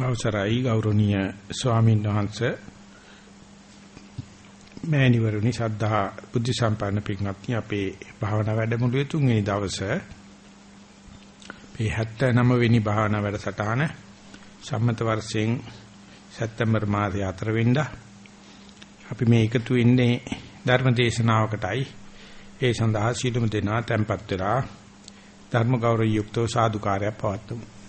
අවසරයි ගෞරවනීය ස්වාමීන් වහන්සේ. මෑණිවරුනි සද්ධා බුද්ධ සම්පන්න පින්වත්නි අපේ භාවනා වැඩමුළුවේ තුන්වෙනි දවසේ මේ 79 වෙනි භාවනා වැඩසටහන සම්මත වර්ෂයෙන් සැප්තැම්බර් මාසයේ 4 වෙනිදා අපි මේ එකතු වෙන්නේ ධර්ම දේශනාවකටයි ඒ සඳහා සීලමු දෙනා tempත් වෙලා ධර්ම ගෞරව යුක්තව සාදුකාරයක් පවත්වමු.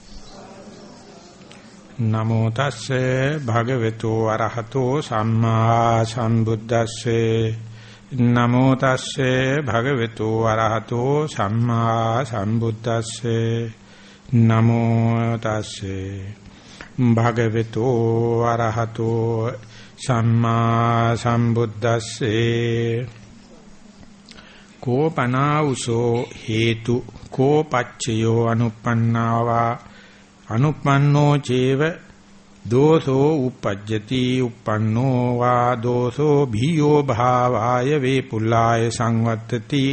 නමෝ තස්සේ භගවතු අරහතෝ සම්මා සම්බුද්දස්සේ. නමෝ තස්සේ භගවතු අරහතෝ සම්මා සම්බුද්දස්සේ. නමෝ තස්සේ භගවතු අරහතෝ සම්මා සම්බුද්දස්සේ. කෝපනාඋසෝ හේතු කෝපච්චයෝ අනුප්පන්නාවා අනුප්පන්නෝ චේව දෝසෝ uppajjati uppannෝ වා දෝසෝ භීයෝ භාවාය වේපුල්ලාය සංවත්තති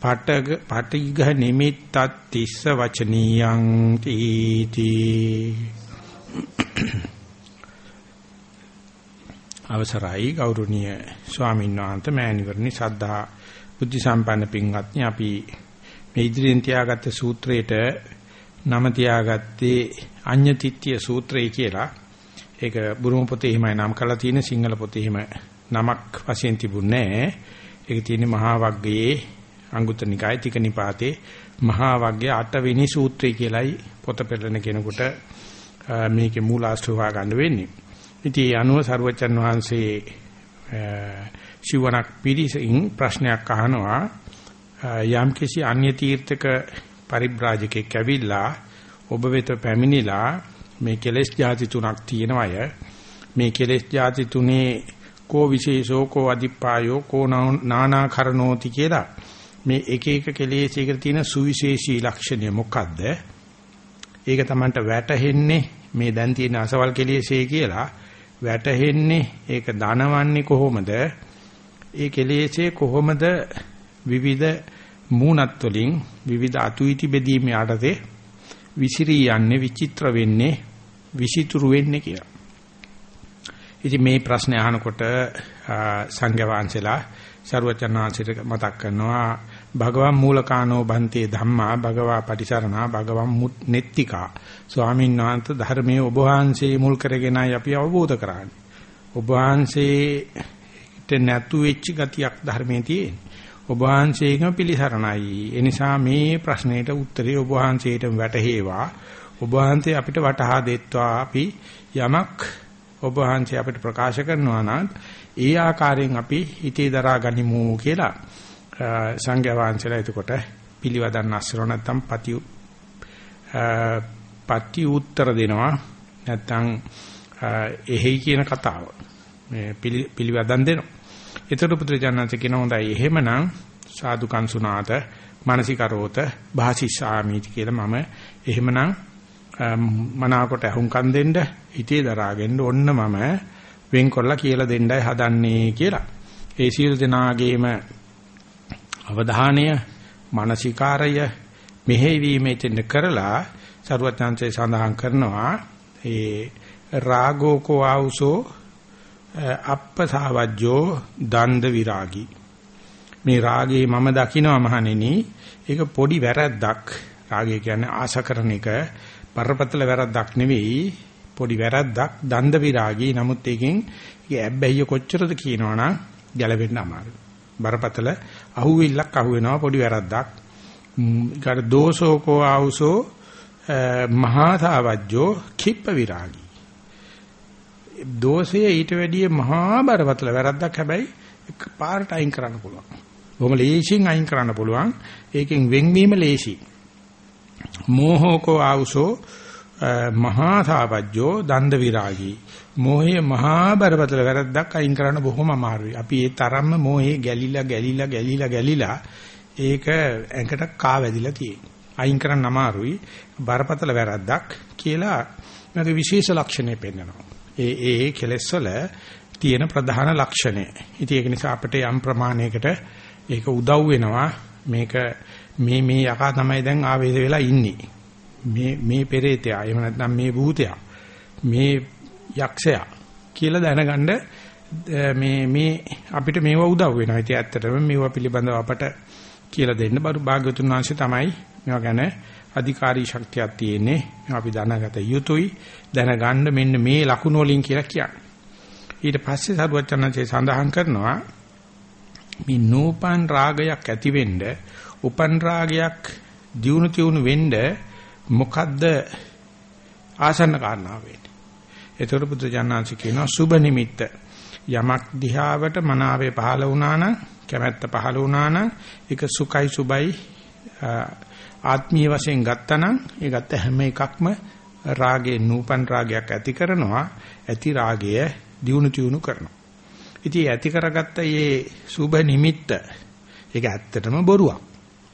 පටග පටිඝ නිමිත්තත් තිස්ස වචනීයං තීති. අවසරයි ගෞරවනීය ස්වාමීන් වහන්සේ මෑණිවරණි සද්ධා බුද්ධ සම්පන්න පින්වත්නි අපි මේ ඉදිරියෙන් තියාගත්ත සූත්‍රයේට නම තියාගත්තේ අඤ්ඤතිත්‍ය සූත්‍රය කියලා. ඒක බුරුම පොතේ එහෙමයි නම් කරලා තියෙන සිංහල පොතේ එහෙම නමක් වශයෙන් තිබුණේ නැහැ. ඒක තියෙන්නේ මහා වග්ගයේ අංගුත්තර නිකායේ තික නිපාතේ මහා වග්ගයේ 8 වෙනි සූත්‍රය කියලයි පොත පෙරලන කෙනෙකුට මේකේ මූලාශ්‍ර හොයා ගන්න වෙන්නේ. ඉතින් අනුව සර්වචන් වහන්සේ ශිවණක් පිළිසින් ප්‍රශ්නයක් අහනවා යම්කිසි අන්‍ය තීර්ථක පරිබ්‍රාජකෙක් ඇවිල්ලා ඔබ වෙත පැමිණිලා මේ කෙලෙස් ಜಾති තුනක් තියෙනවය. මේ කෙලෙස් ಜಾති තුනේ කෝ විශේෂෝ කෝ අදිපායෝ කෝ නානාකරණෝති කියලා. මේ එක එක කෙලෙසයකට තියෙන සුවිශේෂී ලක්ෂණය මොකක්ද ඒක Tamanට වැටහෙන්නේ මේ දැන් තියෙන අසවල් කෙලෙසේ කියලා. වැටහෙන්නේ ඒක දනවන්නේ කොහොමද? ඒ කෙලෙසේ කොහොමද? විවිධ මූණත් වලින් විවිධ අතුයිටි බෙදීම යටතේ විසිරී යන්නේ විචිත්‍ර වෙන්නේ විසිතුරු වෙන්නේ කියලා. ඉතින් මේ ප්‍රශ්නේ අහනකොට සංඝ වහන්සේලා ਸਰවචනාංශයට මතක් කරනවා භගවන් මූලකානෝ බන්තේ ධම්මා භගවා පටිසරණා භගවන් නෙත්තිකා ස්වාමීන් වහන්සේ ධර්මයේ ඔබ වහන්සේ මුල් කරගෙනයි අපි අවබෝධ කරන්නේ. ඔබ වහන්සේට නැතු වෙච්ච ගතියක් ධර්මයේ තියෙන්නේ. ඔබ වහන්සේගම පිළිසරණයි. ඒ නිසා මේ ප්‍රශ්නෙට උත්තරේ ඔබ වහන්සේට වැටහෙවා. ඔබ වහන්සේ අපිට වටහා දෙත්වා අපි යමක් ඔබ වහන්සේ අපිට ප්‍රකාශ කරනවා නම් ඒ ආකාරයෙන් අපි හිතේ දරා ගනිමු කියලා සංඝයා වහන්සේලා එතකොට පිළිවදන් අස්සර නැත්තම් පති පති උත්තර දෙනවා නැත්තම් එහෙයි කියන කතාව මේ පිළිවදන් දෙනවා ඒතර පුත්‍රජානන්ත කියන හොඳයි එහෙමනම් සාදු කංසුනාත මානසිකරෝත භාසිසාමීති කියලා මම එහෙමනම් මනාකොට අහුම්කම් දෙන්න හිතේ දරාගෙන ඔන්න මම වෙන්කොල්ලා කියලා දෙන්නයි හදන්නේ කියලා. ඒ සියලු දෙනාගේම අවධානය මානසිකාරය මෙහෙවීමෙන් කරලා සරුවත්‍යංශය සඳහන් කරනවා ඒ රාගෝකෝ ආවුසෝ අප්පසාවජ්ජෝ දන්ද විරාගී මේ රාගේ මම දකිනවා මහණෙනි. ඒක පොඩි වැරද්දක්. රාගය කියන්නේ ආශ කරන එක. බරපතල වැරද්දක් නෙවෙයි. පොඩි වැරද්දක්. දන්ද විරාගී නමුත් ඒකෙන් ඒ ඇබ්බැහිය කොච්චරද කියනවනම් ගැලවෙන්න අමාරුයි. බරපතල අහුවිල්ලක් අහුවෙනවා පොඩි වැරද්දක්. ඊකට දෝසෝකෝ ආවුසෝ මහා සාවජ්ජෝ කිප්ප විරාගී දෝෂය ඊට වැඩිය මහා බරපතල වැරද්දක් හැබැයි එක පාරට අයින් කරන්න පුළුවන්. බොහොම ලේසියෙන් අයින් කරන්න පුළුවන්. ඒකෙන් වෙන්වීම ලේසි. මෝහෝකෝ ආවුසෝ මහා සාපජ්ජෝ දන්ද විරාගී. මෝහයේ මහා බරපතල වැරද්දක් අයින් කරන්න බොහොම අමාරුයි. අපි ඒ තරම්ම මෝහේ ගැලිලා ගැලිලා ගැලිලා ගැලිලා ඒක ඇඟට කා වැදිලා තියෙනවා. අයින් කරන්න අමාරුයි. බරපතල වැරද්දක් කියලා මේක විශේෂ ලක්ෂණය පෙන්වනවා. ඒ ඒ කෙලෙස් වල තියෙන ප්‍රධාන ලක්ෂණය. ඉතින් ඒක නිසා අපිට යම් ප්‍රමාණයකට ඒක උදව් වෙනවා මේක මේ මේ යකා තමයි දැන් ආවේශ වෙලා ඉන්නේ. මේ මේ පෙරේතයා එහෙම නැත්නම් මේ භූතයා මේ යක්ෂයා කියලා දැනගන්න මේ මේ අපිට මේව උදව් වෙනවා. ඉතින් ඇත්තටම මේව පිළිබඳව අපට කියලා දෙන්න බරු භාග්‍යතුන් වහන්සේ තමයි මේවා ගැන අධිකාරී ශක්තියක් තියෙන්නේ. අපි දැනගත යුතුයි. දැනගන්න මෙන්න මේ ලකුණු වලින් කියලා කියන්නේ. ඊට පස්සේ සරුවචනන්සේ සඳහන් කරනවා මේ නූපන් රාගයක් ඇති වෙන්න උපන් රාගයක් දියුණු තියුණු වෙන්න මොකද්ද ආසන්න කාරණාව වෙන්නේ. ඒතර බුදු ජානනාංශ කියනවා සුබ නිමිත්ත යමක් දිහාවට මනාවේ පහළ වුණා නම් කැමැත්ත පහළ වුණා නම් ඒක සුඛයි සුබයි ආත්මීය වශයෙන් ගත්තනම් ඒ ගත්ත හැම එකක්ම රාගේ නූපන් රාගයක් ඇති කරනවා. ඇති රාගය දියුණු තියුණු කරනවා. ඉතින් ඇති කරගත්ත මේ සුබ නිමිත්ත ඒක ඇත්තටම බොරුවක්.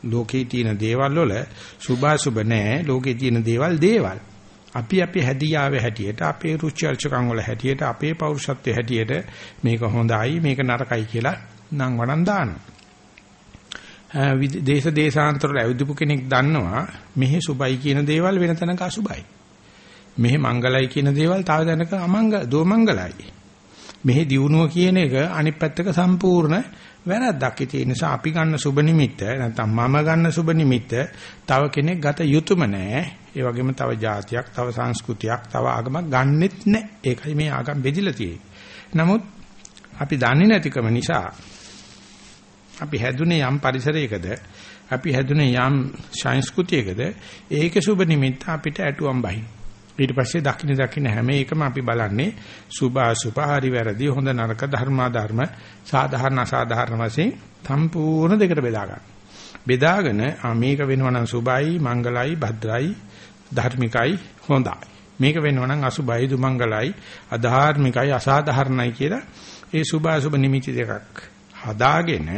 ලෝකේ තියෙන දේවල් වල සුභාසුබ නැහැ ලෝකේ තියෙන දේවල් දේවල්. අපි අපි හැදියාවේ හැටියට අපේ රුචි අරුචිකම් වල හැටියට අපේ පෞරුෂත්වයේ හැටියට මේක හොඳයි මේක නරකයි කියලා නම් වණන් දානවා. දේශ දේශාන්තර වල ඇවිදපු කෙනෙක් දන්නවා මෙහි සුබයි කියන දේවල් වෙන තැනක අසුබයි. මෙහි මංගලයි කියන දේවල් තව තැනක අමංග දෝමංගලයි. මෙහි දියුණුව කියන එක අනිත් පැත්තක සම්පූර්ණ වැරද්දක්. ඒ නිසා අපි ගන්න සුබ නිමිත්ත නැත්නම් මම ගන්න සුබ නිමිත්ත තව කෙනෙක් ගත යුතුයම නෑ. ඒ වගේම තව જાතියක්, තව සංස්කෘතියක්, තව ආගමක් ගන්නෙත් නෑ. ඒකයි මේ ආගම් බෙදිලා තියෙන්නේ. නමුත් අපි දන්නේ නැතිකම නිසා අපි හැදුනේ යම් පරිසරයකද අපි හැදුනේ යම් සංස්කෘතියකද ඒක සුබ නිමිත්ත අපිට ඇටුවම් බහින් ඊට පස්සේ දකින්න දකින්න හැම එකම අපි බලන්නේ සුභ අසුභ හරි වැරදි හොඳ නරක ධර්මා ධර්ම සාධාරණ අසාධාරණ වශයෙන් සම්පූර්ණ දෙකට බෙදා ගන්න. බෙදාගෙන මේක වෙනවා නම් සුභයි මංගලයි භද්‍රයි ධර්මිකයි හොඳයි. මේක වෙනවා නම් අසුභයි දුමංගලයි අධාර්මිකයි අසාධාරණයි කියලා ඒ සුභ අසුභ නිමිති දෙකක් හදාගෙන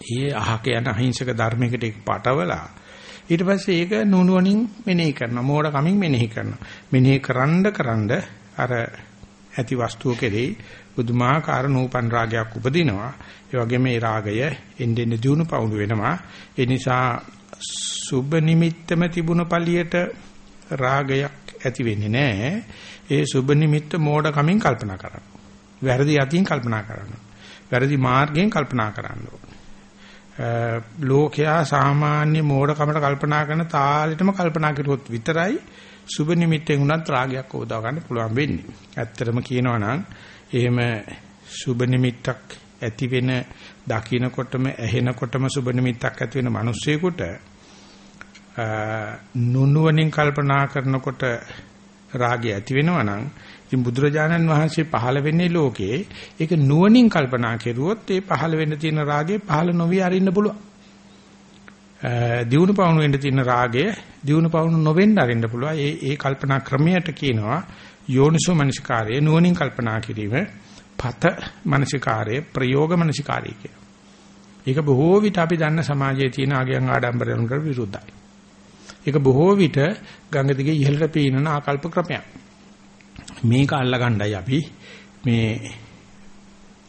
ඒ අහක යන අහිංසක ධර්මයකට ඒක පටවලා ඊට පස්සේ ඒක නුනුවණින් මෙනෙහි කරනවා මෝඩ කමින් මෙනෙහි කරනවා. මෙනෙහි කරන්ඩ කරන්ඩ අර ඇති වස්තුව කෙරෙහි බුදුමාකාර නූපන් රාගයක් උපදිනවා. ඒ වගේම මේ රාගය එන්නේ දියුණු පවුණු වෙනවා. ඒ නිසා සුබ නිමිත්තම තිබුණ පළියට රාගයක් ඇති වෙන්නේ නැහැ ඒ සුබ නිමිත්ත මෝඩ කමින් කල්පනා කරනවා. වැරදි යතින් කල්පනා කරනවා. වැරදි මාර්ගයෙන් කල්පනා කරන්න ඕන ලෝකයා සාමාන්‍ය මෝඩකමට කල්පනා කරන තාලෙටම කල්පනා කරුවොත් විතරයි සුබ නිමිත්තෙන් උනත් රාගයක් උදව ගන්න පුළුවන් වෙන්නේ. ඇත්තටම කියනවා නම් එහෙම සුබ නිමිත්තක් ඇති වෙන දකින්නකොටම ඇහෙනකොටම සුබ නිමිත්තක් ඇති වෙන මිනිස්සෙකුට නුනුවණින් කල්පනා කරනකොට රාගය ඇති වෙනවා නම් ඉතින් බුදුරජාණන් වහන්සේ පහළ වෙන්නේ ලෝකේ ඒක නුවණින් කල්පනා කෙරුවොත් ඒ පහළ වෙන්න තියෙන රාගය පහළ නොවි අරින්න පුළුවන්. දියුණු පවුණු වෙන්න තියෙන රාගය දියුණු පවුණු නොවෙන්න අරින්න පුළුවන්. ඒ ඒ කල්පනා ක්‍රමයට කියනවා යෝනිසෝ මනසිකාරය නුවණින් කල්පනා කිරීම පත මනසිකාරය ප්‍රයෝග මනසිකාරය කියලා. ඒක බොහෝ විට අපි දන්න සමාජයේ තියෙන ආගයන් ආඩම්බරයන්ට විරුද්ධයි. ඒක බොහෝ විට ගංගා දිගේ ඉහළට පීනන ආකල්ප ක්‍රමයක්. මේක අල්ලගන්නයි අපි මේ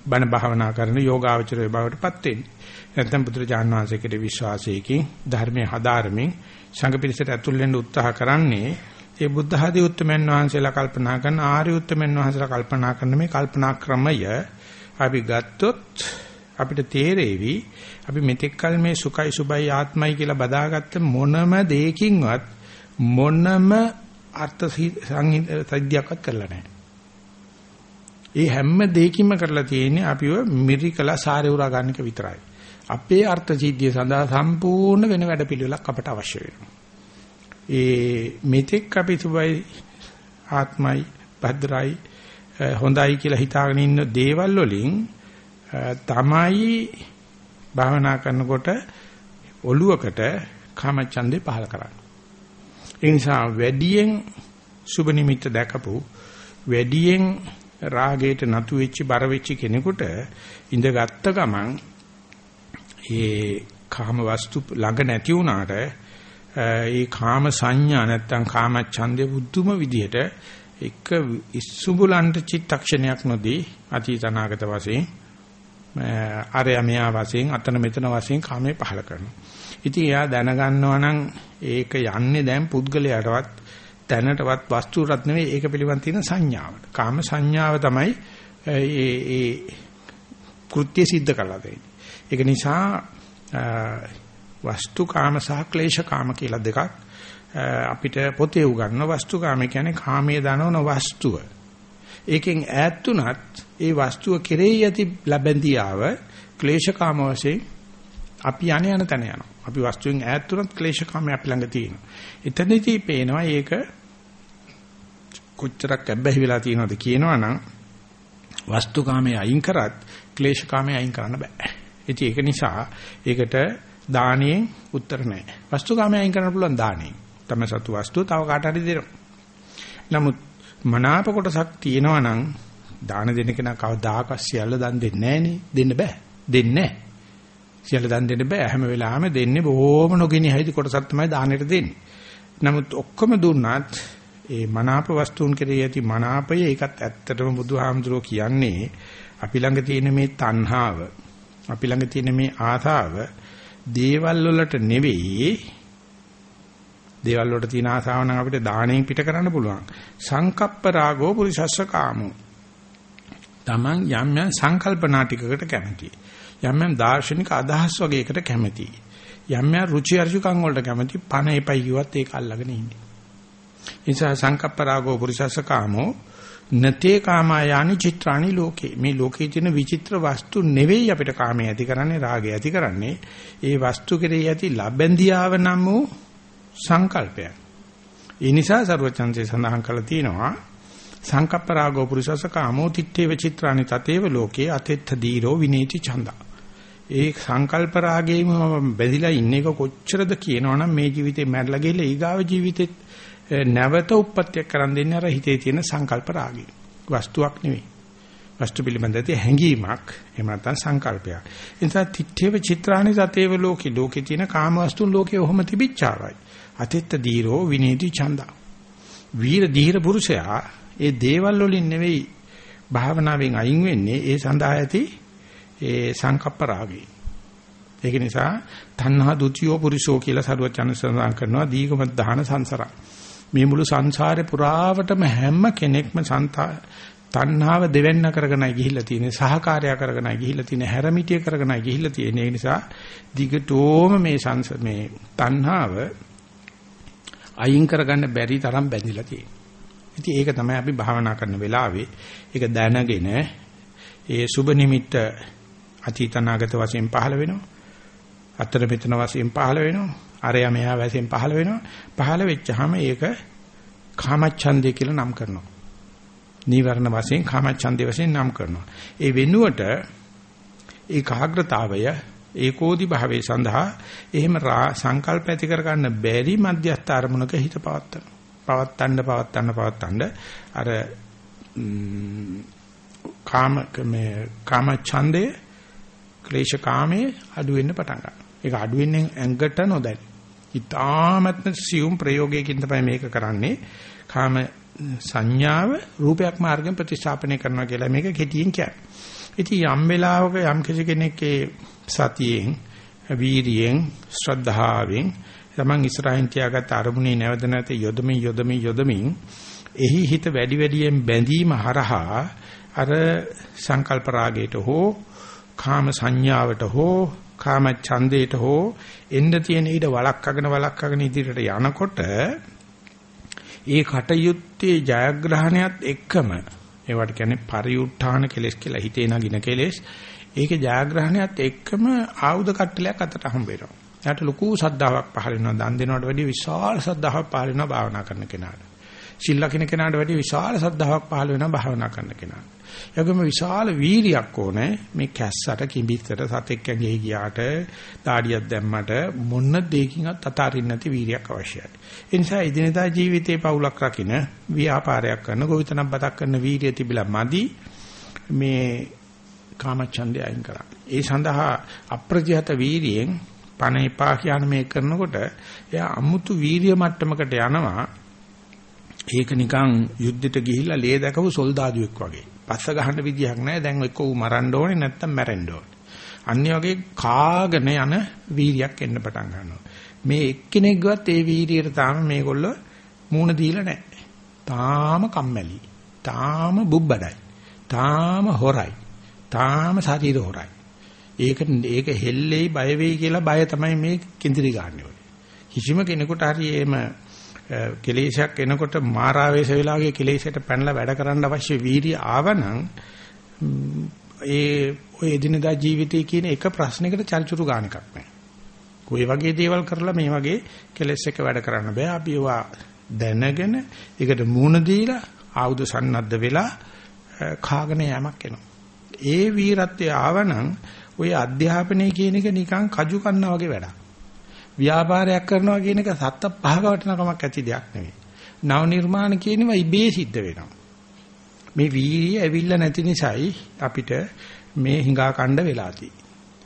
බණ භාවනා කරන යෝගාවචරය බවටපත් වෙන්නේ. නැත්නම් බුදුරජාණන් වහන්සේගේ විශ්වාසයකින් ධර්මයේ හදාරමින් සංඝ පිරිසට ඇතුල් වෙන්න උත්සාහ කරන්නේ ඒ බුද්ධ ආදී උත්තමයන් වහන්සේලා කල්පනා කරන ආර්ය උත්තමයන් වහන්සේලා කල්පනා කරන මේ කල්පනා ක්‍රමය අපි ගත්තොත් අපිට තේරෙවි අපි මෙතෙක්කල් මේ සුඛයි සුබයි ආත්මයි කියලා බදාගත්ත මොනම දෙයකින්වත් මොනම අර්ථ සංහිද්‍යයක්වත් කරලා නැහැ. ඒ හැම දෙයකින්ම කරලා තියෙන්නේ අපිව මිරිකලා සාරේ උරා ගන්න එක විතරයි. අපේ අර්ථ සිද්ධිය සඳහා සම්පූර්ණ වෙන වැඩපිළිවෙලක් අපට අවශ්‍ය වෙනවා. ඒ මෙතෙක් අපි සුබයි ආත්මයි භද්‍රයි හොඳයි කියලා හිතාගෙන ඉන්න දේවල් වලින් තමයි භාවනා කරනකොට ඔළුවකට කාමචන්දේ පහල කරන්නේ. ඒ නිසා වැඩියෙන් සුබ නිමිත්ත දැකපු වැඩියෙන් රාගයට නතු වෙච්ච බර වෙච්ච කෙනෙකුට ඉඳගත්ත ගමන් ඒ කාම වස්තු ළඟ නැති වුණාට ඒ කාම සංඥා නැත්තම් කාම ඡන්දේ බුද්ධම විදියට එක ඉස්සුඹලන්ට චිත්තක්ෂණයක් නොදී අතීතනාගත වශයෙන් අරය මෙයා වශයෙන් අතන මෙතන වශයෙන් කාමේ පහල කරනවා. ඉතින් එයා දැනගන්නවා නම් ඒක යන්නේ දැන් පුද්ගලයාටවත් තැනටවත් වස්තුවටත් නෙවෙයි ඒක පිළිබඳ තියෙන සංඥාවට. කාම සංඥාව තමයි ඒ ඒ කෘත්‍ය સિદ્ધ කරලා දෙන්නේ. ඒක නිසා වස්තු කාම සහ ක්ලේශ කාම කියලා දෙකක් අපිට පොතේ උගන්වන වස්තු කාම කියන්නේ කාමයේ දනවන වස්තුව. ඒකෙන් ඈත් උනත් ඒ වස්තුව කෙරෙහි ඇති ලැබෙන්දියාව ක්ලේශ කාම වශයෙන් අපි යණ යන තැන යනවා. අපි වස්තුවෙන් ඈත් උනත් ක්ලේශ කාමයේ අපි ළඟ තියෙනවා. එතනදී පේනවා ඒක කොච්චරක් ඇබ්බැහි වෙලා තියෙනවද කියනවනම් වස්තු කාමයේ අයින් කරත් ක්ලේශ කාමයේ අයින් කරන්න බෑ. ඉතින් ඒක නිසා ඒකට දානියෙන් උත්තර නැහැ. වස්තු කාමයේ අයින් කරන්න පුළුවන් දානියෙන්. තම සතු වස්තුව තව කාට හරි දෙනවා. නමුත් මනාප කොටසක් තියෙනවා නම් දාන දෙන්න කෙනා කවදාකවත් සියල්ල දන් දෙන්නේ නැහනේ. දෙන්න බෑ. දෙන්නේ නැහැ. සියල්ල දන් දෙන්න බෑ. හැම වෙලාවෙම දෙන්නේ බොහොම නොගිනි හැයිදි කොටසක් තමයි දානෙට දෙන්නේ. නමුත් ඔක්කොම දුන්නත් ඒ මනාප වස්තුන් කෙරෙහි ඇති මනාපය ඒකත් ඇත්තටම බුදුහාමුදුරෝ කියන්නේ අපි ළඟ තියෙන මේ තණ්හාව අපි ළඟ තියෙන මේ ආසාව දේවල් වලට නෙවෙයි. දේවල් වලට තියෙන ආසාව නම් අපිට දාණයෙන් පිට කරන්න පුළුවන්. සංකප්ප රාගෝ පුරිසස්ස කාමෝ. Taman යම් යම් සංකල්පනා ටිකකට කැමතියි. යම් යම් දාර්ශනික අදහස් වගේකට කැමතියි යම් යම් රුචි අරුචිකම් වලට කැමති පණ එපයි කිව්වත් ඒක අල්ලගෙන ඉන්නේ. නිසා සංකප්ප රාගෝ පුරිසස්ස කාමෝ නතේ කාමයානි චිත්‍රානි ලෝකේ. මේ ලෝකේ තියෙන විචිත්‍ර වස්තු නෙවෙයි අපිට කාමයේ ඇති කරන්නේ රාගය ඇති කරන්නේ. ඒ වස්තු කෙරෙහි ඇති ලැබෙන්දියාව නම් වූ සංකල්පයක්. ඒ නිසා සරුවචන්සේ සඳහන් කළා තියෙනවා සංකප්ප රාගෝ පුරිසස්ස කාමෝ තිත්තේව චිත්‍රානි තතේව ලෝකේ අතෙත්ත දීරෝ විනේති ඡන්දා. ඒ සංකල්ප රාගයේම බැඳිලා ඉන්න එක කොච්චරද කියනවනම් මේ ජීවිතේ මැරලා ගිහලා ඊගාව ජීවිතෙත් නැවත උප්පත්තියක් කරන් දෙන්නේ අර හිතේ තියෙන සංකල්ප රාගය. වස්තුවක් නෙවෙයි. වස්තු පිළිබඳ ඇති හැඟීමක් එහෙම නැත්නම් සංකල්පයක්. ඒ නිසා තිත්තේව චිත්‍රානි සතේව ලෝකේ ලෝකේ තියෙන කාම වස්තුන් ලෝකේ ඔහොම තිබිච්චාවයි. අතිත්ත දීරෝ විනේති ඡන්දා. වීර දීර පුරුෂයා ඒ දේවල් වලින් නෙවෙයි භාවනාවෙන් අයින් වෙන්නේ ඒ සඳහා ඇති ඒ සංකප්ප රාගය. ඒක නිසා තණ්හා ဒ ුතියෝ පුරිසෝ කියලා සරුවත් චන සඳහන් කරනවා දීගම දහන සංසාරා. මේ මුළු සංසාරේ පුරාවටම හැම කෙනෙක්ම සංතා තණ්හාව දෙවෙන්න කරගෙනයි ගිහිල්ලා තියෙන්නේ සහකාරය කරගෙනයි ගිහිල්ලා තියෙන්නේ හැරමිටිය කරගෙනයි ගිහිල්ලා තියෙන්නේ ඒ නිසා දිගටම මේ සංස මේ තණ්හාව අයින් කරගන්න බැරි තරම් බැඳිලා තියෙනවා ඉතින් ඒක තමයි අපි භාවනා කරන වෙලාවේ ඒක දැනගෙන ඒ සුබ නිමිත්ත අතීතනාගත වශයෙන් පහළ වෙනවා අතර මෙතන වශයෙන් පහළ වෙනවා අරයා මෙහා වශයෙන් පහළ වෙනවා. පහළ වෙච්චාම ඒක කාමච්ඡන්දය කියලා නම් කරනවා. නීවරණ වශයෙන් කාමච්ඡන්දේ වශයෙන් නම් කරනවා. ඒ වෙනුවට ඒ කාග්‍රතාවය ඒකෝදි භාවයේ සඳහා එහෙම සංකල්ප ඇති කර ගන්න බැරි මධ්‍යස්ථ අරමුණක හිත පවත්තන. පවත්තන්න පවත්තන්න පවත්තන්න අර කාම මේ කාම ඡන්දය ක්ලේශ කාමයේ අඩු වෙන්න පටන් ගන්නවා. ඒක අඩු වෙන්නේ ඇඟට නොදැනි. ඊ타මත්ම සියුම් ප්‍රයෝගයකින් තමයි මේක කරන්නේ. කාම සංඥාව රූපයක් මාර්ගෙන් ප්‍රතිස්ථාපනය කරනවා කියලා මේක කෙටියෙන් කියන්නේ. ඉතින් යම් වෙලාවක යම් කිසි කෙනෙක්ගේ සතියෙන්, වීරියෙන්, ශ්‍රද්ධාවෙන් තමන් ඉස්සරහින් තියාගත් අරමුණේ නැවත නැවත යොදමින් යොදමින් යොදමින් එහි හිත වැඩි වැඩියෙන් බැඳීම හරහා අර සංකල්ප රාගයට හෝ කාම සංඥාවට හෝ කාම ඡන්දයට හෝ එන්න තියෙන ඊට වලක්කගෙන වලක්කගෙන ඉදිරියට යනකොට ඒ කටයුත්තේ ජයග්‍රහණයත් එක්කම ඒවට කියන්නේ පරිඋත්ථාන කෙලස් කියලා හිතේ නගින කෙලස් ඒකේ ජයග්‍රහණයත් එක්කම ආයුධ කට්ටලයක් අතට හම්බ වෙනවා. එයාට ලොකු සද්ධාාවක් පහළ වෙනවා. දන් දෙනවට වැඩිය විශාල සද්ධාාවක් පහළ වෙනවා භාවනා කරන කෙනාට. සිල් ලකින කෙනාට වැඩිය විශාල සද්ධාාවක් පහළ වෙනවා භාවනා කරන කෙනාට. යගම විශාල වීරියක් ඕනේ මේ කැස්සට කිඹිත්තට සතෙක් ඇඟේ ගියාට දාඩියක් දැම්මට මොන දෙයකින්වත් අතාරින්න නැති වීරියක් අවශ්‍යයි. ඒ නිසා එදිනදා ජීවිතේ පවුලක් රකින්න ව්‍යාපාරයක් කරන ගොවිතැනක් බතක් කරන වීරිය තිබිලා මදි මේ කාමච්ඡන්දය අයින් කරා. ඒ සඳහා අප්‍රතිහත වීරියෙන් පණ එපා කියන මේ කරනකොට එයා අමුතු වීරිය මට්ටමකට යනවා. ඒක නිකන් යුද්ධෙට ගිහිල්ලා ලේ දැකපු සොල්දාදුවෙක් වගේ. පස්ස ගහන්න විදියක් නැහැ. දැන් එක්ක ඌ මරන්න ඕනේ නැත්තම් මැරෙන්න ඕනේ. අනිත් වගේ කාගෙන යන වීරියක් එන්න පටන් ගන්නවා. මේ එක්කෙනෙක්වත් ඒ වීරියට තාම මේගොල්ලෝ මූණ දීලා නැහැ. තාම කම්මැලි. තාම බුබ්බඩයි. තාම හොරයි. තාම ශරීර හොරයි. ඒක ඒක හෙල්ලෙයි බය වෙයි කියලා බය තමයි මේ කිඳිරි ගන්න කිසිම කෙනෙකුට හරි එහෙම කෙලේශයක් එනකොට මාරාවේශ වෙලාගේ කෙලේශයට පැනලා වැඩ කරන්න අවශ්‍ය වීර්ය ආවනම් ඒ ඔය එදිනදා ජීවිතයේ කියන එක ප්‍රශ්නයකට චල්චුරු ගාන එකක් නැහැ. කොයි වගේ දේවල් කරලා මේ වගේ කෙලෙස් එක වැඩ කරන්න බෑ. අපි ඒවා දැනගෙන ඒකට මූණ දීලා ආයුධ සන්නද්ධ වෙලා කාගෙන යෑමක් එනවා. ඒ වීරත්වය ආවනම් ඔය අධ්‍යාපනය කියන එක නිකන් කජු කන්නා වගේ වැඩක්. ව්‍යාපාරයක් කරනවා කියන එක සත්ත පහක වටිනකමක් ඇති දෙයක් නෙවෙයි. නව නිර්මාණ කියනවා ඉබේ සිද්ධ වෙනවා. මේ වීර්යය ඇවිල්ලා නැති නිසායි අපිට මේ හිඟා කණ්ඩ වෙලා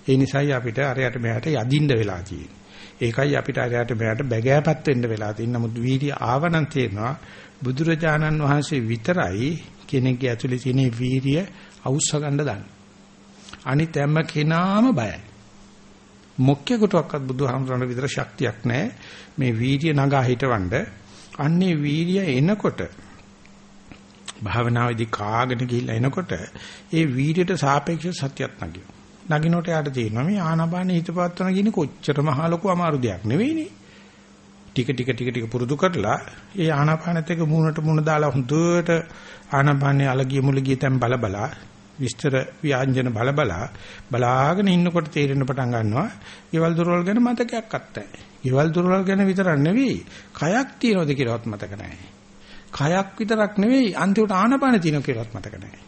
ඒ නිසායි අපිට අරයට මෙහාට යදින්න වෙලා තියෙන්නේ. ඒකයි අපිට අරයට මෙහාට බැගෑපත් වෙන්න වෙලා තියෙන්නේ. නමුත් වීර්යය ආවනම් තේරෙනවා බුදුරජාණන් වහන්සේ විතරයි කෙනෙක්ගේ ඇතුලේ තියෙන වීර්යය අවුස්ස ගන්න දන්නේ. අනිත් හැම කෙනාම බයයි. මොක්කේකටවත් බුදුහාමුදුරන්ගේ විතර ශක්තියක් නැහැ. මේ වීර්ය නගා හිටවන්න. අන්නේ වීර්ය එනකොට භාවනාවේදී කාගෙන ගිහිල්ලා එනකොට ඒ වීර්යයට සාපේක්ෂව සත්‍යයක් නැගිනවා. නගිනකොට යාට තේරෙනවා මේ ආනාපාන හිත පවත්වන කියන කොච්චර මහ ලොකු අමාරු දෙයක් නෙවෙයිනේ. ටික ටික ටික ටික පුරුදු කරලා ඒ ආනාපානෙත් එක මූණට මූණ දාලා හුදුවට ආනාපානේ අලගිය මුලගිය තැන් බල බලා විස්තර ව්‍යංජන බල බලා බලාගෙන ඉන්නකොට තේරෙන්න පටන් ගන්නවා. ඊවල දොරවල් ගැන මතකයක් අත්තයි. ඊවල දොරවල් ගැන විතරක් නෙවෙයි කයක් තියනවද කියලාවත් මතක නැහැ. කයක් විතරක් නෙවෙයි අන්තිමට ආනාපාන තියෙනවා කියලාවත් මතක නැහැ.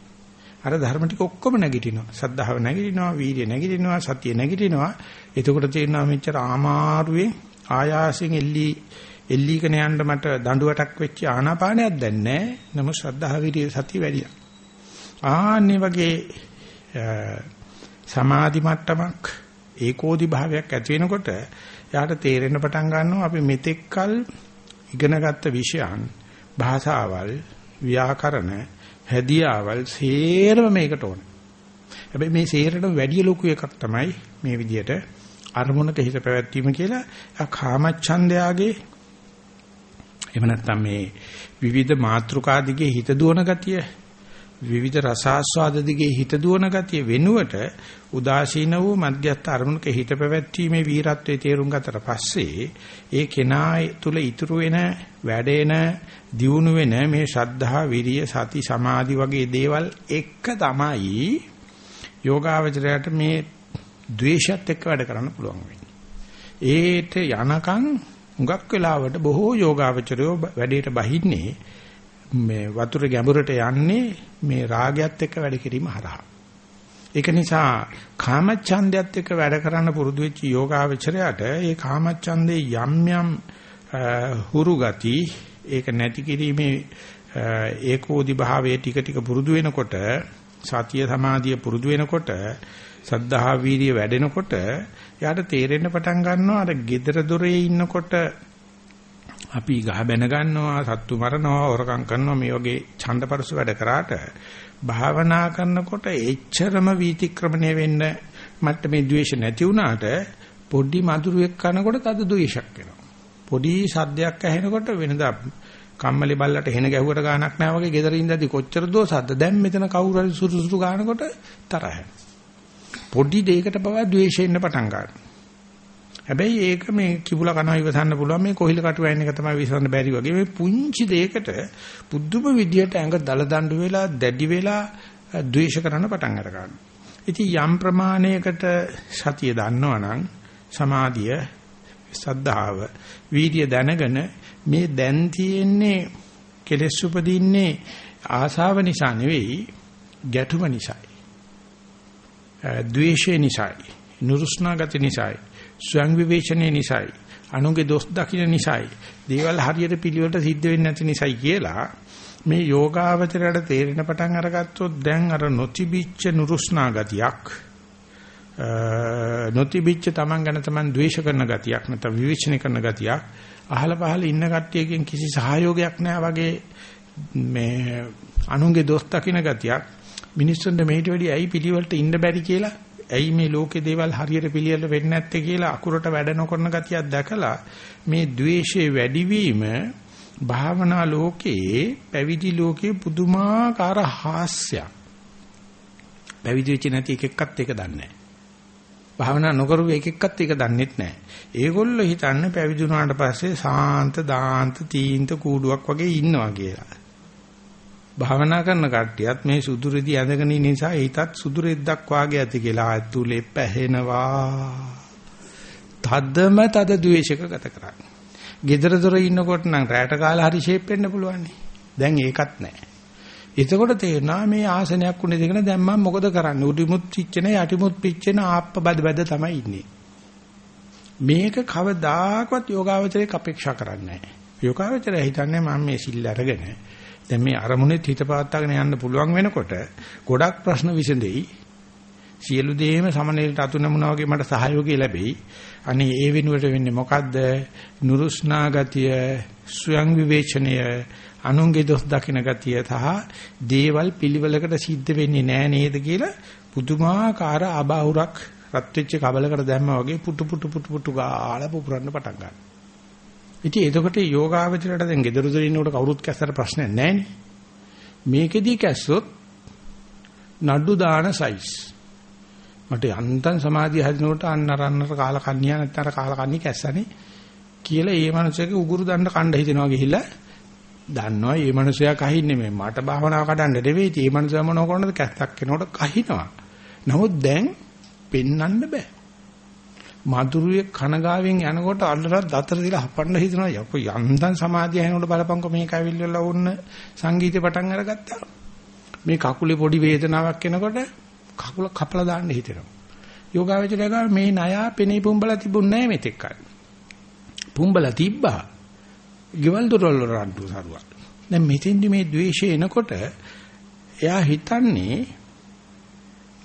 අර ධර්ම ටික ඔක්කොම නැගිටිනවා. සද්ධාව නැගිටිනවා, වීර්ය නැගිටිනවා, සතිය නැගිටිනවා. එතකොට තේරෙනවා මෙච්චර ආමාරුවේ ආයාසයෙන් එල්ලි එල්ලීගෙන යන්න මට දඬුවටක් වෙච්ච ආනාපානයක් දැන් නැහැ. නමුත් ශ්‍රද්ධාව විරිය සතිය වැඩිලා. ආන්නේ වගේ සමාධි මට්ටමක් ඒකෝදි භාවයක් ඇති වෙනකොට යාට තේරෙන්න පටන් ගන්නවා අපි මෙතෙක්කල් ඉගෙනගත්ත විෂයන් භාෂාවල් ව්‍යාකරණ හැදියාවල් සේරම මේකට ඕන. හැබැයි මේ සේරටම වැඩි ලොකු එකක් තමයි මේ විදිහට අරමුණක හිත පැවැත්වීම කියලා කාමච්ඡන්දයාගේ එහෙම නැත්නම් මේ විවිධ මාත්‍රිකා දිගේ හිත දුවන ගතිය විවිධ රසාස්වාද දිගේ හිත දුවන ගතිය වෙනුවට උදාසීන වූ මධ්‍යස්ථ අරමුණක හිත පැවැත්වීමේ වීරත්වයේ තේරුම් ගතට පස්සේ ඒ කෙනා තුල ඉතුරු වෙන වැඩෙන දියුණු වෙන මේ ශ්‍රද්ධා විරිය සති සමාධි වගේ දේවල් එක තමයි යෝගාවචරයට මේ ද්වේෂයත් එක්ක වැඩ කරන්න පුළුවන් වෙන්නේ. ඒට යනකම් හුඟක් වෙලාවට බොහෝ යෝගාවචරයෝ වැඩේට බහින්නේ මේ වතුර ගැඹුරට යන්නේ මේ රාගයත් එක්ක වැඩ කිරීම හරහා. ඒක නිසා කාමච්ඡන්දයත් එක්ක වැඩ කරන්න පුරුදු වෙච්ච යෝගාවචරයට ඒ කාමච්ඡන්දේ යම් යම් හුරු ගති ඒක නැති කිරීමේ ඒකෝදි භාවයේ ටික ටික පුරුදු වෙනකොට සතිය සමාධිය පුරුදු වෙනකොට සද්ධා වීර්ය වැඩෙනකොට යාට තේරෙන්න පටන් ගන්නවා අර gedara dore ඉන්නකොට අපි ගහ බැන ගන්නවා සත්තු මරනවා හොරකම් කරනවා මේ වගේ ඡන්දපරස වැඩ කරාට භාවනා කරනකොට එච්චරම වීතික්‍රමණය වෙන්න මට මේ ද්වේෂ නැති වුණාට පොඩි මధుරයක් කනකොට තද ද්වේෂයක් වෙනවා පොඩි සද්දයක් ඇහෙනකොට වෙනදා කම්මලි බල්ලට හෙන ගැහුවට ගානක් නැහැ වගේ ගෙදර ඉඳදී කොච්චර දෝ සද්ද දැන් මෙතන කවුරු හරි සුරු සුරු ගානකොට තරහ. පොඩි දෙයකට පවා ද්වේෂ එන්න පටන් ගන්නවා. හැබැයි ඒක මේ කිඹුලා කනවා ඉවසන්න පුළුවන් මේ කොහිල කටු වයින් එක තමයි විසඳන්න බැරි වගේ මේ පුංචි දෙයකට පුදුම විදියට ඇඟ දල දඬු වෙලා දැඩි වෙලා ද්වේෂ කරන්න පටන් අර ගන්නවා. ඉතින් යම් ප්‍රමාණයකට සතිය දන්නවනම් සමාධිය සද්ධාව වීර්ය දැනගෙන මේ දැන් තියෙන්නේ කෙලෙස් උපදින්නේ ආසාව නිසා නෙවෙයි ගැටුම නිසායි. ද්වේෂය නිසායි, නුරුස්නා ගති නිසායි, ස්වයං විවේචනයේ නිසායි, අනුගේ දොස් දකින්න නිසායි, දේවල් හරියට පිළිවෙලට සිද්ධ වෙන්නේ නැති නිසායි කියලා මේ යෝගාවචරයට තේරෙන පටන් අරගත්තොත් දැන් අර නොතිබිච්ච නුරුස්නා ගතියක් නොතිබිච්ච Taman ගැන Taman ද්වේෂ කරන ගතියක් නැත්නම් විවේචනය කරන ගතියක් අහල පහල ඉන්න කට්ටියකින් කිසි සහයෝගයක් නැහැ වගේ මේ අනුන්ගේ දොස් දකින්න ගතියක් මිනිස්සුන්ට මේට වැඩි ඇයි පිළිවෙලට ඉන්න බැරි කියලා ඇයි මේ ලෝකේ දේවල් හරියට පිළියෙල වෙන්නේ නැත්තේ කියලා අකුරට වැඩ නොකරන ගතියක් දැකලා මේ द्वේෂයේ වැඩිවීම භාවනා ලෝකේ පැවිදි ලෝකේ පුදුමාකාර හාස්‍යයක්. පැවිදි වෙච්ච නැති එක එක්කත් ඒක දන්නේ නැහැ. භාවනා නොකරු එක එක්කත් ඒක දන්නෙත් නැහැ. ඒගොල්ලෝ හිතන්නේ පැවිදි වුණාට පස්සේ සාන්ත දාන්ත තීන්ත කූඩුවක් වගේ ඉන්නවා කියලා. භාවනා කරන කට්ටියත් මේ සුදු රෙදි ඇඳගෙන ඉන්න නිසා හිතත් සුදු රෙද්දක් වාගේ ඇති කියලා ඇතුලේ පැහෙනවා. තදම තද ද්වේෂක ගත කරන්නේ. gedara dora ඉන්නකොට නම් රැට කාලා හරි ෂේප් වෙන්න පුළුවන්. දැන් ඒකත් නැහැ. එතකොට තේරෙනවා මේ ආසනයක් උනේ දෙකන දැන් මම මොකද කරන්නේ? උඩිමුත් පිච්චෙන යටිමුත් පිච්චෙන ආප්ප බද බද තමයි ඉන්නේ. මේක කවදාකවත් යෝගාවචරයේ අපේක්ෂා කරන්නේ නැහැ. යෝගාවචරය හිතන්නේ මම මේ සිල් අරගෙන දැන් මේ අරමුණේ හිත පාත්තාගෙන යන්න පුළුවන් වෙනකොට ගොඩක් ප්‍රශ්න විසඳෙයි. සියලු දේම සමනලට අතු නමුනා වගේ මට සහයෝගය ලැබෙයි. අනේ ඒ වෙනුවට වෙන්නේ මොකද්ද? නුරුස්නා ගතිය, ස්වයං විවේචනය, අනුන්ගේ දොස් දකින ගතිය සහ දේවල් පිළිවෙලකට සිද්ධ වෙන්නේ නැහැ නේද කියලා පුදුමාකාර අබාහුරක් රත් වෙච්ච කබලකට දැම්මා වගේ පුටු පුටු පුටු පුටු ගාලා පුපුරන්න පටන් ගන්නවා. ඉතින් එතකොට යෝගාවචරයට දැන් gedara dora ඉන්නකොට කවුරුත් කැස්සට ප්‍රශ්නයක් නැහැ නේ. මේකෙදී කැස්සොත් නඩු දාන සයිස්. මට යන්තම් සමාධිය හදිනකොට අන්න අරන්නට කාල කන්‍යා නැත්නම් අර කාල කන්‍යා කැස්සනේ කියලා ඒ මනුස්සයාගේ උගුරු දණ්ඩ කණ්ඩ හිතෙනවා ගිහිල්ලා දන්නවා මේ මනුස්සයා කහින්නේ මේ මට භාවනාව කඩන්න නෙවෙයි මේ මනුස්සයා මොනව කරනද කැස්සක් කෙනකොට කහිනවා. නමුත් දැන් පෙන්වන්න බෑ. මధుරයේ කනගාවෙන් යනකොට අල්ලලා දතර දිලා හපන්න හිතනවා. යකෝ යන්තම් සමාධිය හැනකොට බලපංකො මේක ඇවිල්ලා ඕන්න සංගීතේ පටන් අරගත්තා. මේ කකුලේ පොඩි වේදනාවක් එනකොට කකුල කපලා දාන්න හිතෙනවා. යෝගාවචරය ගාව මේ ණයා පෙනී පුඹලා තිබුණේ නැහැ මෙතෙක් කල්. පුඹලා තිබ්බා. ගෙවල් දොරවල් රණ්ඩු සරුවා. දැන් මෙතෙන්දි මේ द्वේෂය එනකොට එයා හිතන්නේ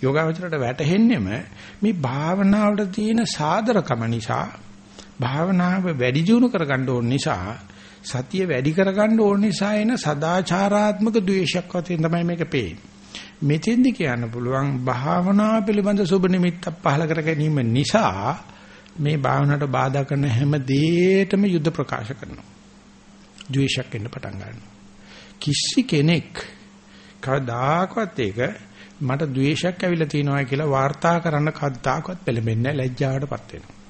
යෝගාවචරයට වැටහෙන්නෙම මේ භාවනාවට තියෙන සාදරකම නිසා භාවනාව වැඩි දියුණු කරගන්න ඕන නිසා සතිය වැඩි කරගන්න ඕන නිසා එන සදාචාරාත්මක ද්වේෂයක් වශයෙන් තමයි මේක පේන්නේ. මෙතෙන්දි කියන්න පුළුවන් භාවනාව පිළිබඳ සුබ නිමිත්තක් පහල කර ගැනීම නිසා මේ භාවනාවට බාධා කරන හැම දෙයකම යුද්ධ ප්‍රකාශ කරනවා. ද්වේෂයක් එන්න පටන් ගන්නවා. කිසි කෙනෙක් කවදාකවත් ඒක මට ද්වේෂයක් ඇවිල්ලා තියෙනවා කියලා වාර්තා කරන්න කද්දාකවත් පෙළඹෙන්නේ ලැජ්ජාවටපත් වෙනවා.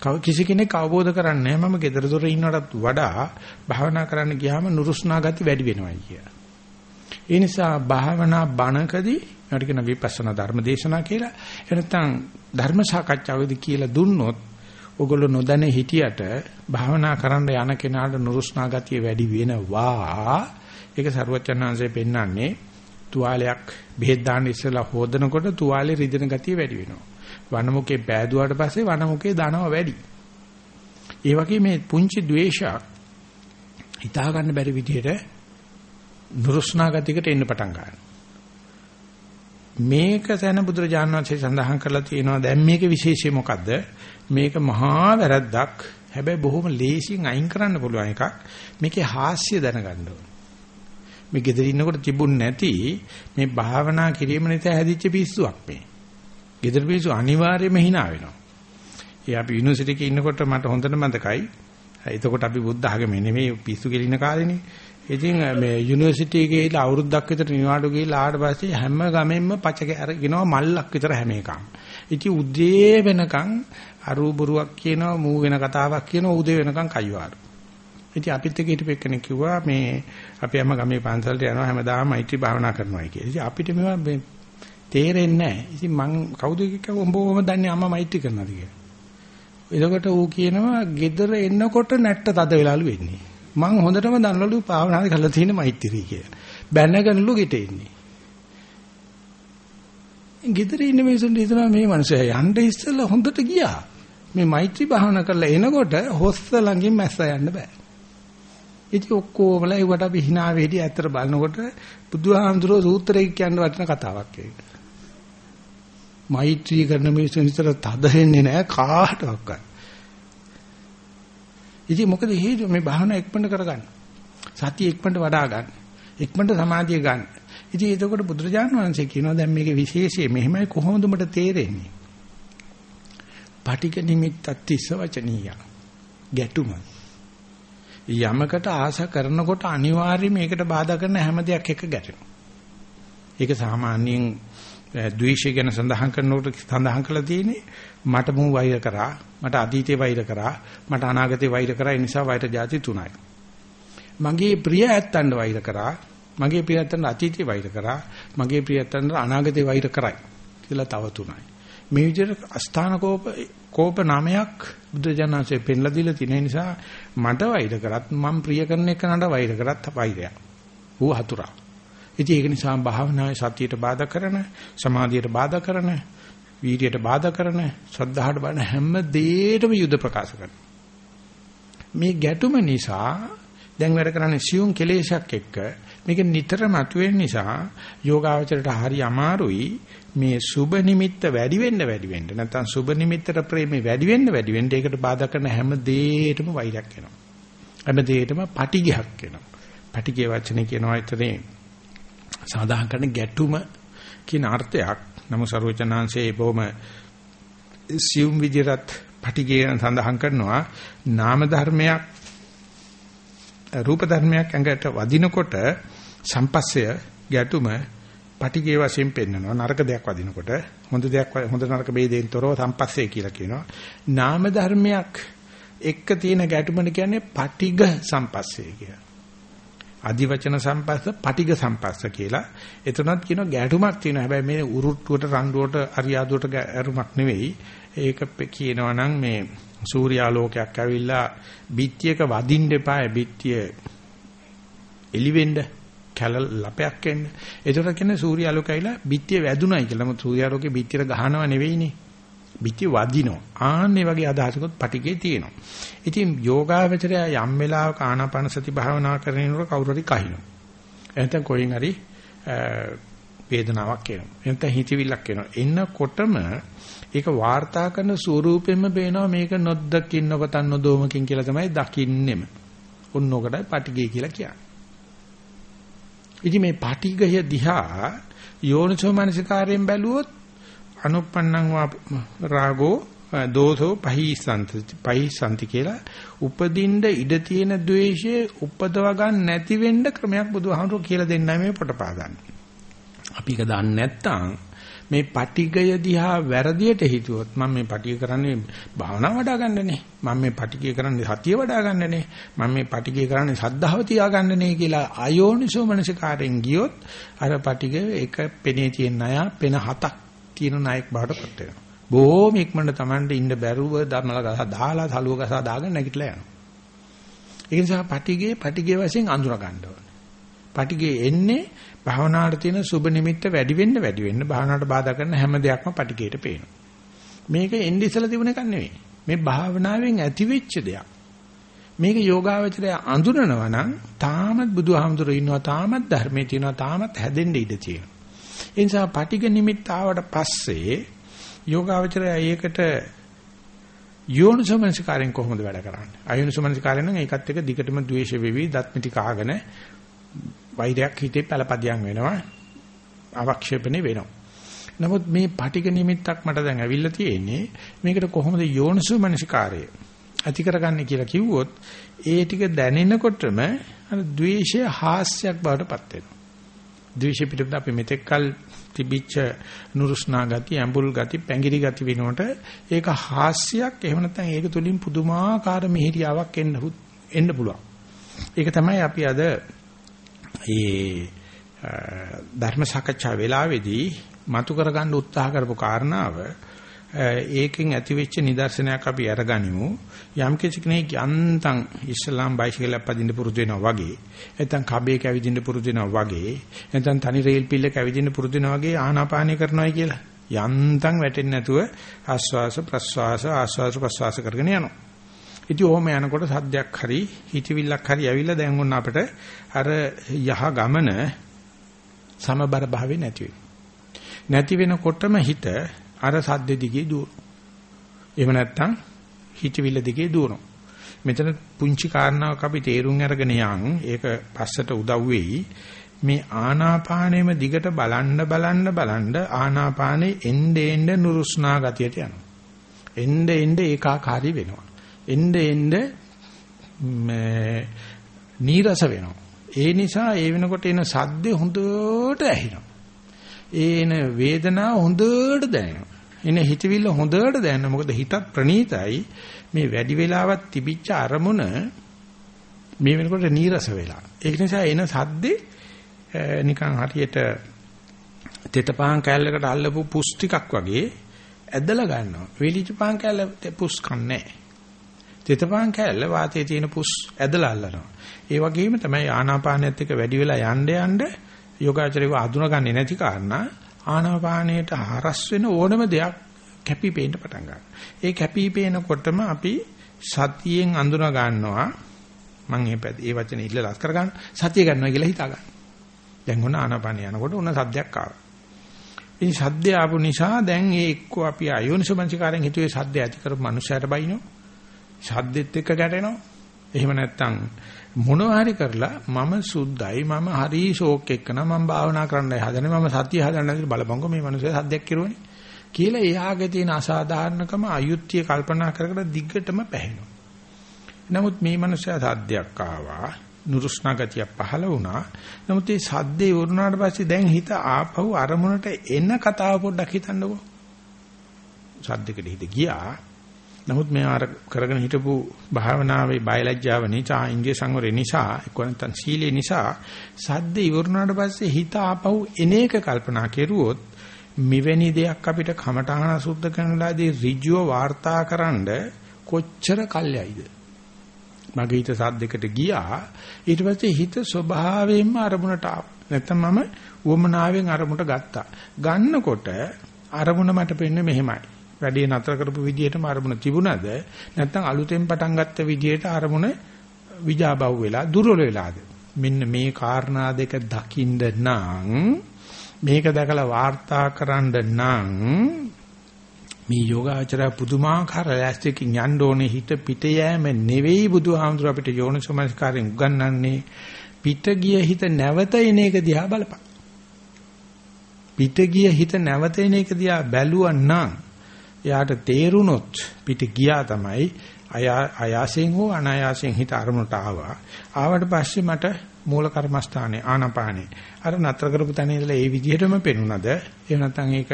කව කිසි කෙනෙක් අවබෝධ කරන්නේ නැහැ මම gedara dora ඉන්නටත් වඩා භාවනා කරන්න ගියාම නුරුස්නා ගති වැඩි වෙනවායි කියලා. ඒ නිසා භාවනා බණකදී ඒකට කියන විපස්සනා ධර්ම දේශනා කියලා එනත්තම් ධර්ම සාකච්ඡාවේදී කියලා දුන්නොත් ඔගොල්ලෝ නොදැන හිටියට භාවනා කරන්න යන කෙනාට නුරුස්නා ගතිය වැඩි වෙනවා ඒක සරුවචනාංශයෙන් පෙන්වන්නේ තුවාලයක් බෙහෙත් දාන්න ඉස්සලා හොදනකොට තුවාලේ රිදෙන ගතිය වැඩි වෙනවා වනමුකේ පෑදුවාට පස්සේ වනමුකේ දනව වැඩි ඒ වගේ මේ පුංචි द्वේෂයක් හිතා ගන්න බැරි විදිහට නුරුස්නා ගතියකට එන්න පටන් ගන්නවා. මේක තැන බුදුරජාණන් වහන්සේ සඳහන් කරලා තියෙනවා දැන් මේකේ විශේෂය මොකද්ද? මේක මහා වැරද්දක්. හැබැයි බොහොම ලේසියෙන් අයින් කරන්න පුළුවන් එකක්. මේකේ හාස්‍ය දැනගන්න ඕන. මේ ගෙදර ඉන්නකොට තිබුණ නැති මේ භාවනා කිරීම නිසා හැදිච්ච පිස්සුවක් මේ. ගෙදර පිස්සු අනිවාර්යයෙන්ම hina වෙනවා. ඒ අපි යුනිවර්සිටි එකේ ඉන්නකොට මට හොඳට මතකයි. එතකොට අපි බුද්ධ ආගමේ නෙමෙයි පිස්සු කෙලින කාලේනේ. ඉතින් මේ යුනිවර්සිටි එකේ ඉලා අවුරුද්දක් විතර නිවාඩු ගිහලා ආවට පස්සේ හැම ගමෙන්ම පචක අරගෙනවා මල්ලක් විතර හැම එකම. ඉතින් උදේ වෙනකන් අරුබුරුවක් කියනවා මූ වෙන කතාවක් කියනවා උදේ වෙනකන් කයිවාරු. ඉතින් අපිත් එක්ක හිටපු එක්කෙනෙක් කිව්වා මේ අපි හැම ගමේ පන්සලට යනවා හැමදාම මෛත්‍රී භාවනා කරනවායි කියලා. ඉතින් අපිට මේවා මේ තේරෙන්නේ නැහැ. ඉතින් මං කවුද කිව්වා උඹ ඔබම දන්නේ අම්මා මෛත්‍රී කරනවාද කියලා. එතකොට ඌ කියනවා ගෙදර එන්නකොට නැට්ට තද වෙලාලු වෙන්නේ. මං හොඳටම දන්නලු භාවනාවේ කරලා තියෙන මෛත්‍රී කියලා. බැනගනලු ගෙට එන්නේ. ගෙදර ඉන්න මිනිස්සුන්ට හිතනවා මේ මනුස්සයා යන්න ඉස්සෙල්ලා හොඳට ගියා. මේ මෛත්‍රී භාවනා කරලා එනකොට හොස්ස ළඟින් මැස්ස යන්න බෑ. ඉතින් ඔක්කොමලා ඒවට අපි hina වෙදී ඇත්තට බලනකොට බුදුහාමුදුරුවෝ සූත්‍රයේ කියන වටින කතාවක් ඒක. මෛත්‍රී කරන මිනිස්සුන් විතර තද වෙන්නේ නැහැ කාටවත්. ඉතින් මොකද හේතුව මේ භාවනා එක්පණ්ඩ කරගන්න. සතිය එක්පණ්ඩ වඩා ගන්න. එක්පණ්ඩ සමාධිය ගන්න. ඉතින් එතකොට බුදුරජාණන් වහන්සේ කියනවා දැන් මේකේ විශේෂය මෙහෙමයි කොහොමද මට තේරෙන්නේ? පටික නිමිත්තත් තිස්ස වචනීය. ගැටුම. යමකට ආස කරනකොට අනිවාර්යයෙන් මේකට බාධා කරන හැම දෙයක් එක ගැටෙනවා. ඒක සාමාන්‍යයෙන් ද්වේෂය ගැන සඳහන් කරනකොට සඳහන් කරලා තියෙන්නේ මට මු වෛර කරා මට අතීතේ වෛර කරා මට අනාගතේ වෛර කරා ඒ නිසා වෛර જાති තුනයි මගේ ප්‍රිය ඇත්තන්ට වෛර කරා මගේ ප්‍රිය ඇත්තන්ට අතීතේ වෛර කරා මගේ ප්‍රිය ඇත්තන්ට අනාගතේ වෛර කරයි කියලා තව තුනයි මේ විදිහට අස්ථාන කෝප කෝප නාමයක් බුද්ධ ජනනාංශයෙන් පෙන්ලා දීලා තියෙන නිසා මට වෛර කරත් මම ප්‍රිය කරන එකනට වෛර කරත් වෛරයක්. ඌ හතුරා. ඉතින් ඒක නිසා භාවනාවේ සතියට බාධා කරන සමාධියට බාධා කරන වීර්යයට බාධා කරන ශ්‍රද්ධාවට බාධා හැම දෙයකටම යුද ප්‍රකාශ කරනවා මේ ගැටුම නිසා දැන් වැඩ කරන්නේ සියුම් කෙලේශයක් එක්ක මේක නිතර මතුවෙන නිසා යෝගාවචරයට හරි අමාරුයි මේ සුබ නිමිත්ත වැඩි වෙන්න වැඩි වෙන්න නැත්නම් සුබ නිමිත්තට ප්‍රේමේ වැඩි වෙන්න වැඩි වෙන්න ඒකට බාධා කරන හැම දෙයකටම වෛරයක් එනවා. හැම දෙයකටම පටිඝයක් එනවා. පටිඝය වචනේ කියනවා එතනේ සාධාරණ කරන ගැටුම කියන අර්ථයක්. නමු සර්වචනාංශයේ බොහොම සියුම් විදිහට පටිඝය සඳහන් කරනවා. නාම ධර්මයක් රූප ධර්මයක් ඇඟට වදිනකොට සම්පස්සය ගැටුම පටිඝය වශයෙන් පෙන්වනවා නරක දෙයක් වදිනකොට හොඳ දෙයක් හොඳ නරක ભેදයෙන් තොරව සම්පස්සේ කියලා කියනවා. නාම ධර්මයක් එක්ක තියෙන ගැටුමන කියන්නේ පටිඝ සම්පස්සේ කියලා. අදිවචන සම්පස්ස පටිඝ සම්පස්ස කියලා. එතනත් කියනවා ගැටුමක් තියෙනවා. හැබැයි මේ උරුට්ටුවට රණ්ඩුවට අරියාදුවට ගැරුමක් නෙවෙයි. ඒක කියනවා නම් මේ සූර්යාලෝකයක් ඇවිල්ලා බිත්තියක වදින්න එපා. බිත්තිය එලිවෙන්න කැල ලපයක් එන්න. ඒතර කියන්නේ සූර්යාලෝකය ඇවිල්ලා බිත්තිය වැදුනයි කියලා. මොකද සූර්යාලෝකේ බිත්තියට ගහනව නෙවෙයිනේ. බිත්තිය වදිනවා. ආන්නේ වගේ අදහසකුත් පටිගේ තියෙනවා. ඉතින් යෝගාවචරය යම් වෙලාවක ආනාපාන සති භාවනා කරනකොට කවුරු හරි කහිනවා. එහෙනම් කොහෙන් හරි වේදනාවක් එනවා. එහෙනම් හිතවිල්ලක් එනවා. එන්නකොටම ඒක වාර්තා කරන ස්වරූපෙම පේනවා මේක නොදකින්න ඔබතන් නොදෝමකින් කියලා තමයි දකින්නෙම. ඔන්නෝකටයි පටිගය කියලා කියන්නේ. ඉතින් මේ පටිගය දිහා යෝනිසෝ මනසිකාරයෙන් බැලුවොත් අනුප්පන්නං රාගෝ දෝෂෝ පහිසන්ති පහිසන්ති කියලා උපදින්න ඉඩ තියෙන द्वේෂය උපදව ගන්න නැති වෙන්න ක්‍රමයක් බුදුහාමුදුරුවෝ කියලා දෙන්නයි මේ පොටපාදන්නේ. අපි ඒක දන්නේ නැත්නම් මේ පටිගය දිහා වැරදියට හිතුවොත් මම මේ පටිගය කරන්නේ භාවනා වඩා ගන්නනේ. මම මේ පටිගය කරන්නේ සතිය වඩා ගන්නනේ. මම මේ පටිගය කරන්නේ සද්ධාව තියා ගන්නනේ කියලා අයෝනිසෝ මනසිකාරෙන් ගියොත් අර පටිගය එක පෙනේ තියෙන ණය පෙන හතක් තියෙන ණයක් බවට පත් වෙනවා. බොහොම ඉක්මනට Tamande ඉන්න බැරුව ධර්මල ගසා දාලා සලුව ගසා දාගෙන නැගිටලා යනවා. ඒ නිසා පටිගේ පටිගේ වශයෙන් අඳුර ගන්න ඕනේ. පටිගේ එන්නේ භාවනාවට තියෙන සුබ නිමිත්ත වැඩි වෙන්න වැඩි වෙන්න භාවනාවට බාධා කරන හැම දෙයක්ම පටිගයට පේනවා. මේක එන්නේ ඉස්සලා තිබුණ එකක් නෙවෙයි. මේ භාවනාවෙන් ඇති වෙච්ච දෙයක්. මේක යෝගාවචරය අඳුරනවා නම් තාමත් බුදුහාමුදුරු ඉන්නවා තාමත් ධර්මයේ තියෙනවා තාමත් හැදෙන්න ඉඩ තියෙනවා. ඒ නිසා පටිග නිමිත්ත ආවට පස්සේ යෝගාවචරය ඒකට යෝනිසමනසිකාරයෙන් කොහොමද වැඩ කරන්නේ? අයෝනිසමනසිකාරයෙන් නම් ඒකත් එක්ක දිගටම ද්වේෂ වෙවි දත්මිටි කාගෙන වෛරයක් හිතේ පළපදියම් වෙනවා. අවක්ෂේපණේ වෙනවා. නමුත් මේ පටික නිමිත්තක් මට දැන් ඇවිල්ලා තියෙන්නේ මේකට කොහොමද යෝනිසු මනසිකාරය ඇති කරගන්නේ කියලා කිව්වොත් ඒ ටික දැනෙනකොටම අර ද්වේෂය හාස්‍යයක් බවට පත් වෙනවා. ද්වේෂ පිටුපිට අපි මෙතෙක්කල් තිබිච්ච නුරුස්නා ගති, ඇඹුල් ගති, පැංගිරි ගති වෙනකොට ඒක හාස්‍යයක් එහෙම නැත්නම් ඒක තුලින් පුදුමාකාර මිහිරියාවක් එන්න එන්න පුළුවන්. ඒක තමයි අපි අද ඒ ධර්ම සාකච්ඡා වෙලාවේදී මතු කරගන්න උත්සාහ කරපු කාරණාව ඒකෙන් ඇතිවෙච්ච නිදර්ශනයක් අපි අරගනිමු. යම් කිසි කෙනෙක් යන්තම් ඉස්ලාම් බයිසිකලයක් පදින්න පුරුදු වෙනවා වගේ නැත්නම් කබේ කැවිදින්න පුරුදු වෙනවා වගේ නැත්නම් තනි රේල් පිල්ල කැවිදින්න පුරුදු වෙනවා වගේ ආනාපානය කරනවායි කියලා. යන්තම් වැටෙන්නේ නැතුව ආස්වාස ප්‍රස්වාස ආස්වාස ප්‍රස්වාස කරගෙන යනවා. ඉතින් ඔහොම යනකොට සද්දයක් හරි හිතවිල්ලක් හරි ඇවිල්ලා දැන් උන් අපිට අර යහ ගමන සමබර භාවේ නැති නැති වෙනකොටම හිත අර සද්ද දිගේ දුවන. එහෙම නැත්නම් හිතවිල්ල දිගේ දුවනවා. මෙතන පුංචි කාරණාවක් අපි තේරුම් අරගෙන යන් ඒක පස්සට උදව් වෙයි. මේ ආනාපානෙම දිගට බලන්න බලන්න බලන්න ආනාපානෙ එnde එnde නුරුස්නා ගතියට යනවා. එnde එnde ඒකාකාරී වෙනවා. එnde එnde මේ නීරස වෙනවා. ඒ නිසා ඒ වෙනකොට එන සද්දේ හොඳට ඇහෙනවා. ඒන වේදනාව හොඳට දැනෙනවා. එන හිතවිල්ල හොඳට දැනෙනවා. මොකද හිතත් ප්‍රණීතයි. මේ වැඩි වෙලාවක් තිබිච්ච අරමුණ මේ වෙනකොට නීරස වෙලා. ඒක නිසා එන සද්දේ නිකන් හරියට තෙතපහන් කෑල්ලකට අල්ලපු පුස් ටිකක් වගේ ඇදලා ගන්නවා. වෙලිච්ච පහන් කෑල්ල පුස් කන්නේ තෙතපහන් කෑල්ල වාතයේ තියෙන පුස් ඇදලා අල්ලනවා. ඒ වගේම තමයි ආනාපානයත් එක්ක වැඩි වෙලා යන්න යන්න යෝගාචරයව අඳුනගන්නේ නැති කාරණා ආනාපානයට හරස් වෙන ඕනම දෙයක් කැපිපේන්න පටන් ගන්නවා. ඒ කැපිපේනකොටම අපි සතියෙන් අඳුන ගන්නවා මම මේ ඒ වචනේ ඉල්ලලා අස් කර ගන්න සතිය ගන්නවා කියලා හිතා ගන්න. දැන් ඔන්න ආනාපානිය යනකොට ඔන්න සද්දයක් ආවා. ඉතින් සද්දය ආපු නිසා දැන් ඒ එක්ක අපි අයෝනිසමංසිකාරයෙන් හිතුවේ සද්ද ඇති කරපු මනුස්සයට බයිනෝ. සද්දෙත් එක්ක ගැටෙනවා. එහෙම නැත්නම් මොනවා හරි කරලා මම සුද්ධයි මම හරි ෂෝක් එක්කන මම භාවනා කරන්නයි හදන්නේ මම සතිය හදන්න කියලා බලපංකො මේ මනුස්සයා සද්දයක් කිරුවනේ කියලා එයාගේ තියෙන අසාධාරණකම අයුක්තිය කල්පනා කර කර දිග්ගටම පැහැෙනවා. නමුත් මේ මනුස්සයා සද්දයක් ආවා නුරුස්නා ගතිය පහළ වුණා. නමුත් මේ සද්දේ වුණාට පස්සේ දැන් හිත ආපහු අරමුණට එන කතාව පොඩ්ඩක් හිතන්නකෝ. සද්දෙකට හිත ගියා. නමුත් මේ අර කරගෙන හිටපු භාවනාවේ බයලජ්ජාව නිසා ඉන්දිය සංවරය නිසා එක්ක නැත්නම් සීලේ නිසා සද්ද ඉවරුනාට පස්සේ හිත ආපහු එන එක කල්පනා කෙරුවොත් මෙවැනි දෙයක් අපිට කමඨාන සුද්ධ කරනලාදී ඍජුව වාර්තාකරනද කොච්චර කල්යයිද? මගේ හිත සද්දයකට ගියා. ඊට පස්සේ හිත ස්වභාවයෙන්ම අරමුණට ආවා. නැත්නම් මම උවමනාවෙන් අරමුණට ගත්තා. ගන්නකොට අරමුණ මට පෙන්නේ මෙහෙමයි. වැඩේ නතර කරපු විදිහටම අරමුණ තිබුණද? නැත්නම් අලුතෙන් පටන් ගත්ත විදිහට අරමුණ විජාබව් වෙලා දුර්වල වෙලාද? මෙන්න මේ කාරණා දෙක දකින්න නම් මේක දැකලා වාර්තා කරන්න නම් මේ යෝගාචර පුදුමාකාර ලෑස්තියකින් යන්න ඕනේ. හිත පිට යෑම නෙවෙයි බුදුහාමුදුර අපිට යෝනිසෝමනස්කාරයෙන් උගන්වන්නේ. පිට ගිය හිත නැවත එන එක දිහා බලපන්. පිට ගිය හිත නැවත එන එක දිහා බැලුවා නම් එයාට තේරුනොත් පිට ගියා තමයි අයාසයෙන් හෝ අනායාසයෙන් හිත අරමුණට ආවා. ආවට පස්සේ මට මූල කර්මස්ථානේ ආනාපානේ අර නතර කරපු තැන ඉඳලා ඒ විදිහටම පෙනුනද එහෙම නැත්නම් ඒක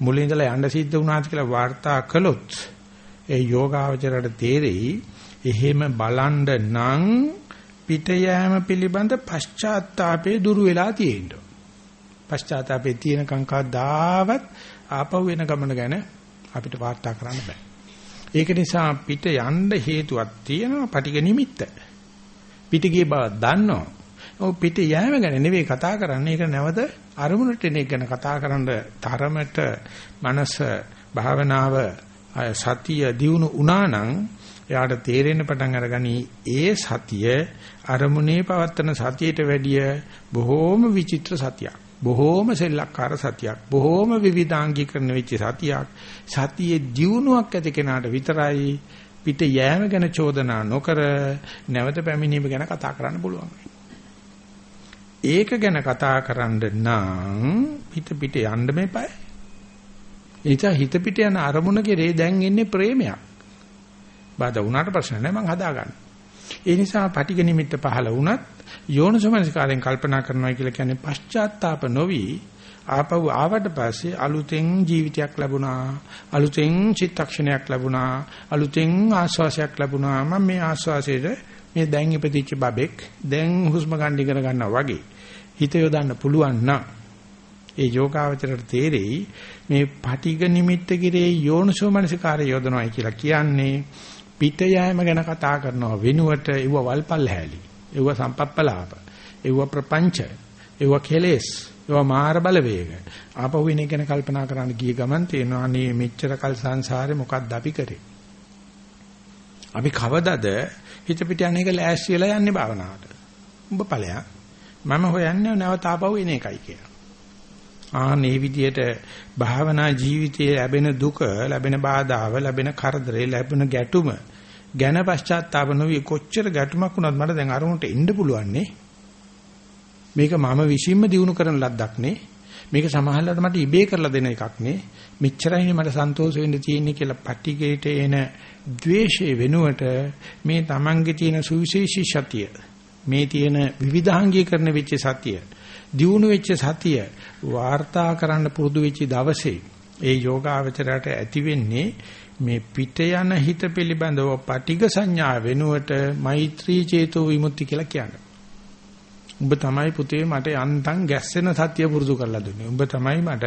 මුලින් ඉඳලා යන්න සිද්ධ වුණාද කියලා වාර්තා කළොත් ඒ යෝගාවචරයට තේරෙයි එහෙම බලන්න නම් පිට යෑම පිළිබඳ පශ්චාත්තාපේ දුරු වෙලා තියෙනවා. පශ්චාත්තාපේ තියෙන කංකා දාවත් ආපහු වෙන ගමන ගැන අපිට වාර්තා කරන්න බෑ. ඒක නිසා පිට යන්න හේතුවක් තියෙනවා පටිග නිමිත්ත. පිට ගිය බව දන්නවා. ඔව් පිට යෑම ගැන නෙවෙයි කතා කරන්නේ. ඒක නැවත අරමුණට එන එක ගැන කතා කරන්න තරමට මනස භාවනාව සතිය දියුණු වුණා නම් එයාට තේරෙන්න පටන් අරගනි ඒ සතිය අරමුණේ පවත්තන සතියට වැඩිය බොහෝම විචිත්‍ර සතියක්. බොහෝම සෙල්ලක්කාර සතියක් බොහෝම විවිධාංගීකරණ වෙච්ච සතියක් සතියේ දියුණුවක් ඇති කෙනාට විතරයි පිට යෑම ගැන චෝදනා නොකර නැවත පැමිණීම ගැන කතා කරන්න පුළුවන්. ඒක ගැන කතා කරන්න නම් පිට පිට යන්න මේපයි. එනිසා හිත පිට යන අරමුණ කෙරේ දැන් එන්නේ ප්‍රේමයක්. බාධා වුණාට ප්‍රශ්න නැහැ මං හදාගන්න. ඒ නිසා පටිඝ නිමිත්ත පහළ වුණත් යෝනිසමනස්කාරයෙන් කල්පනා කරනවා කියලා කියන්නේ පශ්චාත්තාප නොවි ආපහු ආවට පස්සේ අලුතෙන් ජීවිතයක් ලැබුණා අලුතෙන් චිත්තක්ෂණයක් ලැබුණා අලුතෙන් ආස්වාසයක් ලැබුණා. මම මේ ආස්වාසයේද මේ දැන් ඉපදිච්ච බබෙක් දැන් හුස්ම ගන්න ඉගෙන ගන්නවා වගේ හිත යොදන්න පුළුවන් නම් ඒ යෝගාවචරයට තේරෙයි මේ පටිඝ නිමිත්ත කිරේ යෝනිසෝ මනසිකාරය යොදනවායි කියලා කියන්නේ පිට යෑම ගැන කතා කරනවා වෙනුවට ඒව වල්පල් හැලී ඒව සම්පප්පලාප, ඒව ප්‍රපංච, ඒව කෙලෙස්, ඒව මාර බලවේග. ආපහු වෙන ගැන කල්පනා කරන්න ගිය ගමන් තේනවා අනේ මෙච්චර කල් සංසාරේ මොකක්ද අපි කරේ? අපි කවදද හිත පිට යන එක ලෑස්ති වෙලා යන්නේ භාවනාවට. උඹ ඵලයක්. මම හොයන්නේ නැවත ආපහු එන එකයි කියලා. ආනේ විදියට භාවනා ජීවිතයේ ලැබෙන දුක, ලැබෙන බාධාව, ලැබෙන කරදරේ, ලැබෙන ගැටුම ගැන පශ්චාත්තාප නොවි කොච්චර ගැටුමක් වුණත් මට දැන් අරමුණට එන්න පුළුවන් මේක මම විශ්ීම දිනු කරන ලද්දක් නේ. මේක සමහරවිට මට ඉබේ කරලා දෙන එකක් නේ. මෙච්චරයිනේ මට සන්තෝෂ වෙන්න තියෙන්නේ කියලා පටිගේට එන ද්වේෂයේ වෙනුවට මේ Tamange තියෙන සුවිශේෂී සතිය මේ තියෙන විවිධාංගීකරණ වෙච්ච සතිය දියුණු වෙච්ච සතිය වාර්තා කරන්න පුරුදු වෙච්ච දවසේ ඒ යෝගාවචරයට ඇති වෙන්නේ මේ පිට යන හිත පිළිබඳව පටිඝ සංඥා වෙනුවට මෛත්‍රී චේතෝ විමුක්ති කියලා කියන්නේ. උඹ තමයි පුතේ මට යන්තම් ගැස්සෙන සතිය පුරුදු කරලා දුන්නේ. උඹ තමයි මට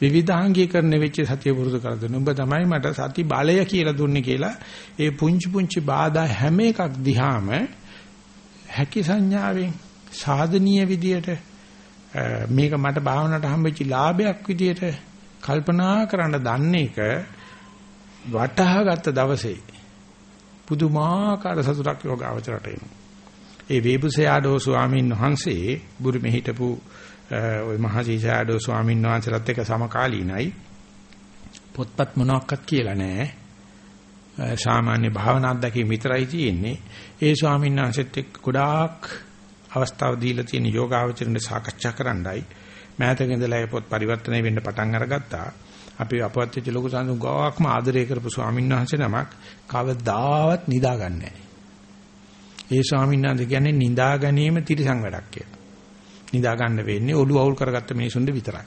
විවිධාංගීකරණ වෙච්ච සතිය පුරුදු කරලා දුන්නේ. උඹ තමයි මට සති බලය කියලා දුන්නේ කියලා ඒ පුංචි පුංචි බාධා හැම එකක් දිහාම හැකි සංඥාවෙන් සාධනීය විදියට මේක මට භාවනාවට හම්බෙච්ච ලාභයක් විදියට කල්පනා කරන්න දන්න එක වටහා ගත්ත දවසේ පුදුමාකාර සතුටක් යෝගාවචරයට එනවා. ඒ වේබුසයාඩෝ ස්වාමීන් වහන්සේ බුරුමෙ හිටපු ওই මහසීසයාඩෝ ස්වාමීන් වහන්සේලාත් එක්ක සමකාලීනයි. පොත්පත් මොනක්වත් කියලා නැහැ. සාමාන්‍ය භාවනා අත්දැකීම් විතරයි තියෙන්නේ. ඒ ස්වාමීන් වහන්සේත් එක්ක ගොඩාක් අවස්ථාව දීලා තියෙන යෝගාවචරණ සාකච්ඡා කරන්නයි. මෑතක ඉඳලා ඒ පොත් පරිවර්තනය වෙන්න පටන් අරගත්තා. අපි අපවත් වෙච්ච ලොකු සාඳු ගාවක්ම ආදරය කරපු ස්වාමීන් වහන්සේ නමක් කවදාවත් නිදාගන්නේ නැහැ. ඒ ස්වාමීන් වහන්සේ කියන්නේ නිදා ගැනීම තිරසං වැඩක් කියලා. නිදා ගන්න වෙන්නේ ඔළුව අවුල් කරගත්ත මිනිසුන්ට විතරයි.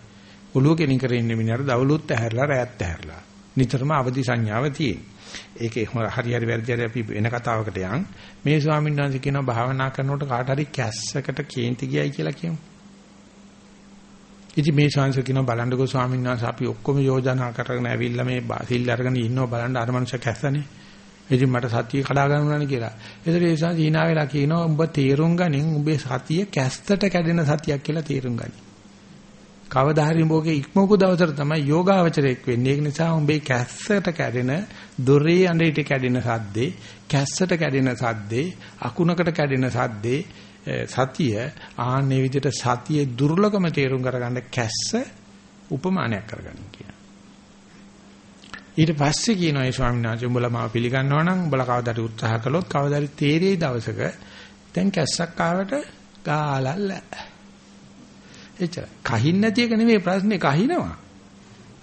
ඔළුව කෙනින් කරේ ඉන්න මිනිහට දවලුත් ඇහැරලා රැයත් ඇහැරලා. නිතරම අවදි සංඥාව තියෙන. ඒකේ හරි හරි වැරදි හරි අපි වෙන කතාවකට යන්. මේ ස්වාමීන් වහන්සේ කියනවා භාවනා කරනකොට කාට හරි කැස්සකට කේන්ති ගියයි කියලා කියමු. ඉතින් මේ ශාංශ කියනවා බලන්නකෝ ස්වාමීන් වහන්සේ අපි ඔක්කොම යෝජනා කරගෙන ඇවිල්ලා මේ සිල් අරගෙන ඉන්නවා බලන්න අර මනුස්සයා කැස්සනේ. ඉතින් මට සතිය කඩා ගන්න උනානේ කියලා. ඒතර ඒ ශාංශ hina වෙලා කියනවා උඹ තීරුම් ගනින් උඹේ සතිය කැස්තට කැඩෙන සතියක් කියලා තීරුම් ගනි. කවදා හරි උඹගේ ඉක්මවපු දවසට තමයි යෝගාවචරයක් වෙන්නේ. ඒක නිසා උඹේ කැස්සට කැඩෙන දොරේ අඬේට කැඩෙන සද්දේ, කැස්සට කැඩෙන සද්දේ, අකුණකට කැඩෙන සද්දේ සතිය ආන්නේ විදිහට සතියේ දුර්ලභම තේරුම් කරගන්න කැස්ස උපමානයක් කරගන්න කියන. ඊට පස්සේ කියනවා ඒ ස්වාමීන් වහන්සේ උඹලා මාව පිළිගන්නවා නම් උඹලා කවදාද උත්සාහ කළොත් කවදාද තේරෙයි දවසක දැන් කැස්සක් ආවට ගාලල්ල. එච්චර. කහින් නැති එක නෙමෙයි ප්‍රශ්නේ කහිනවා.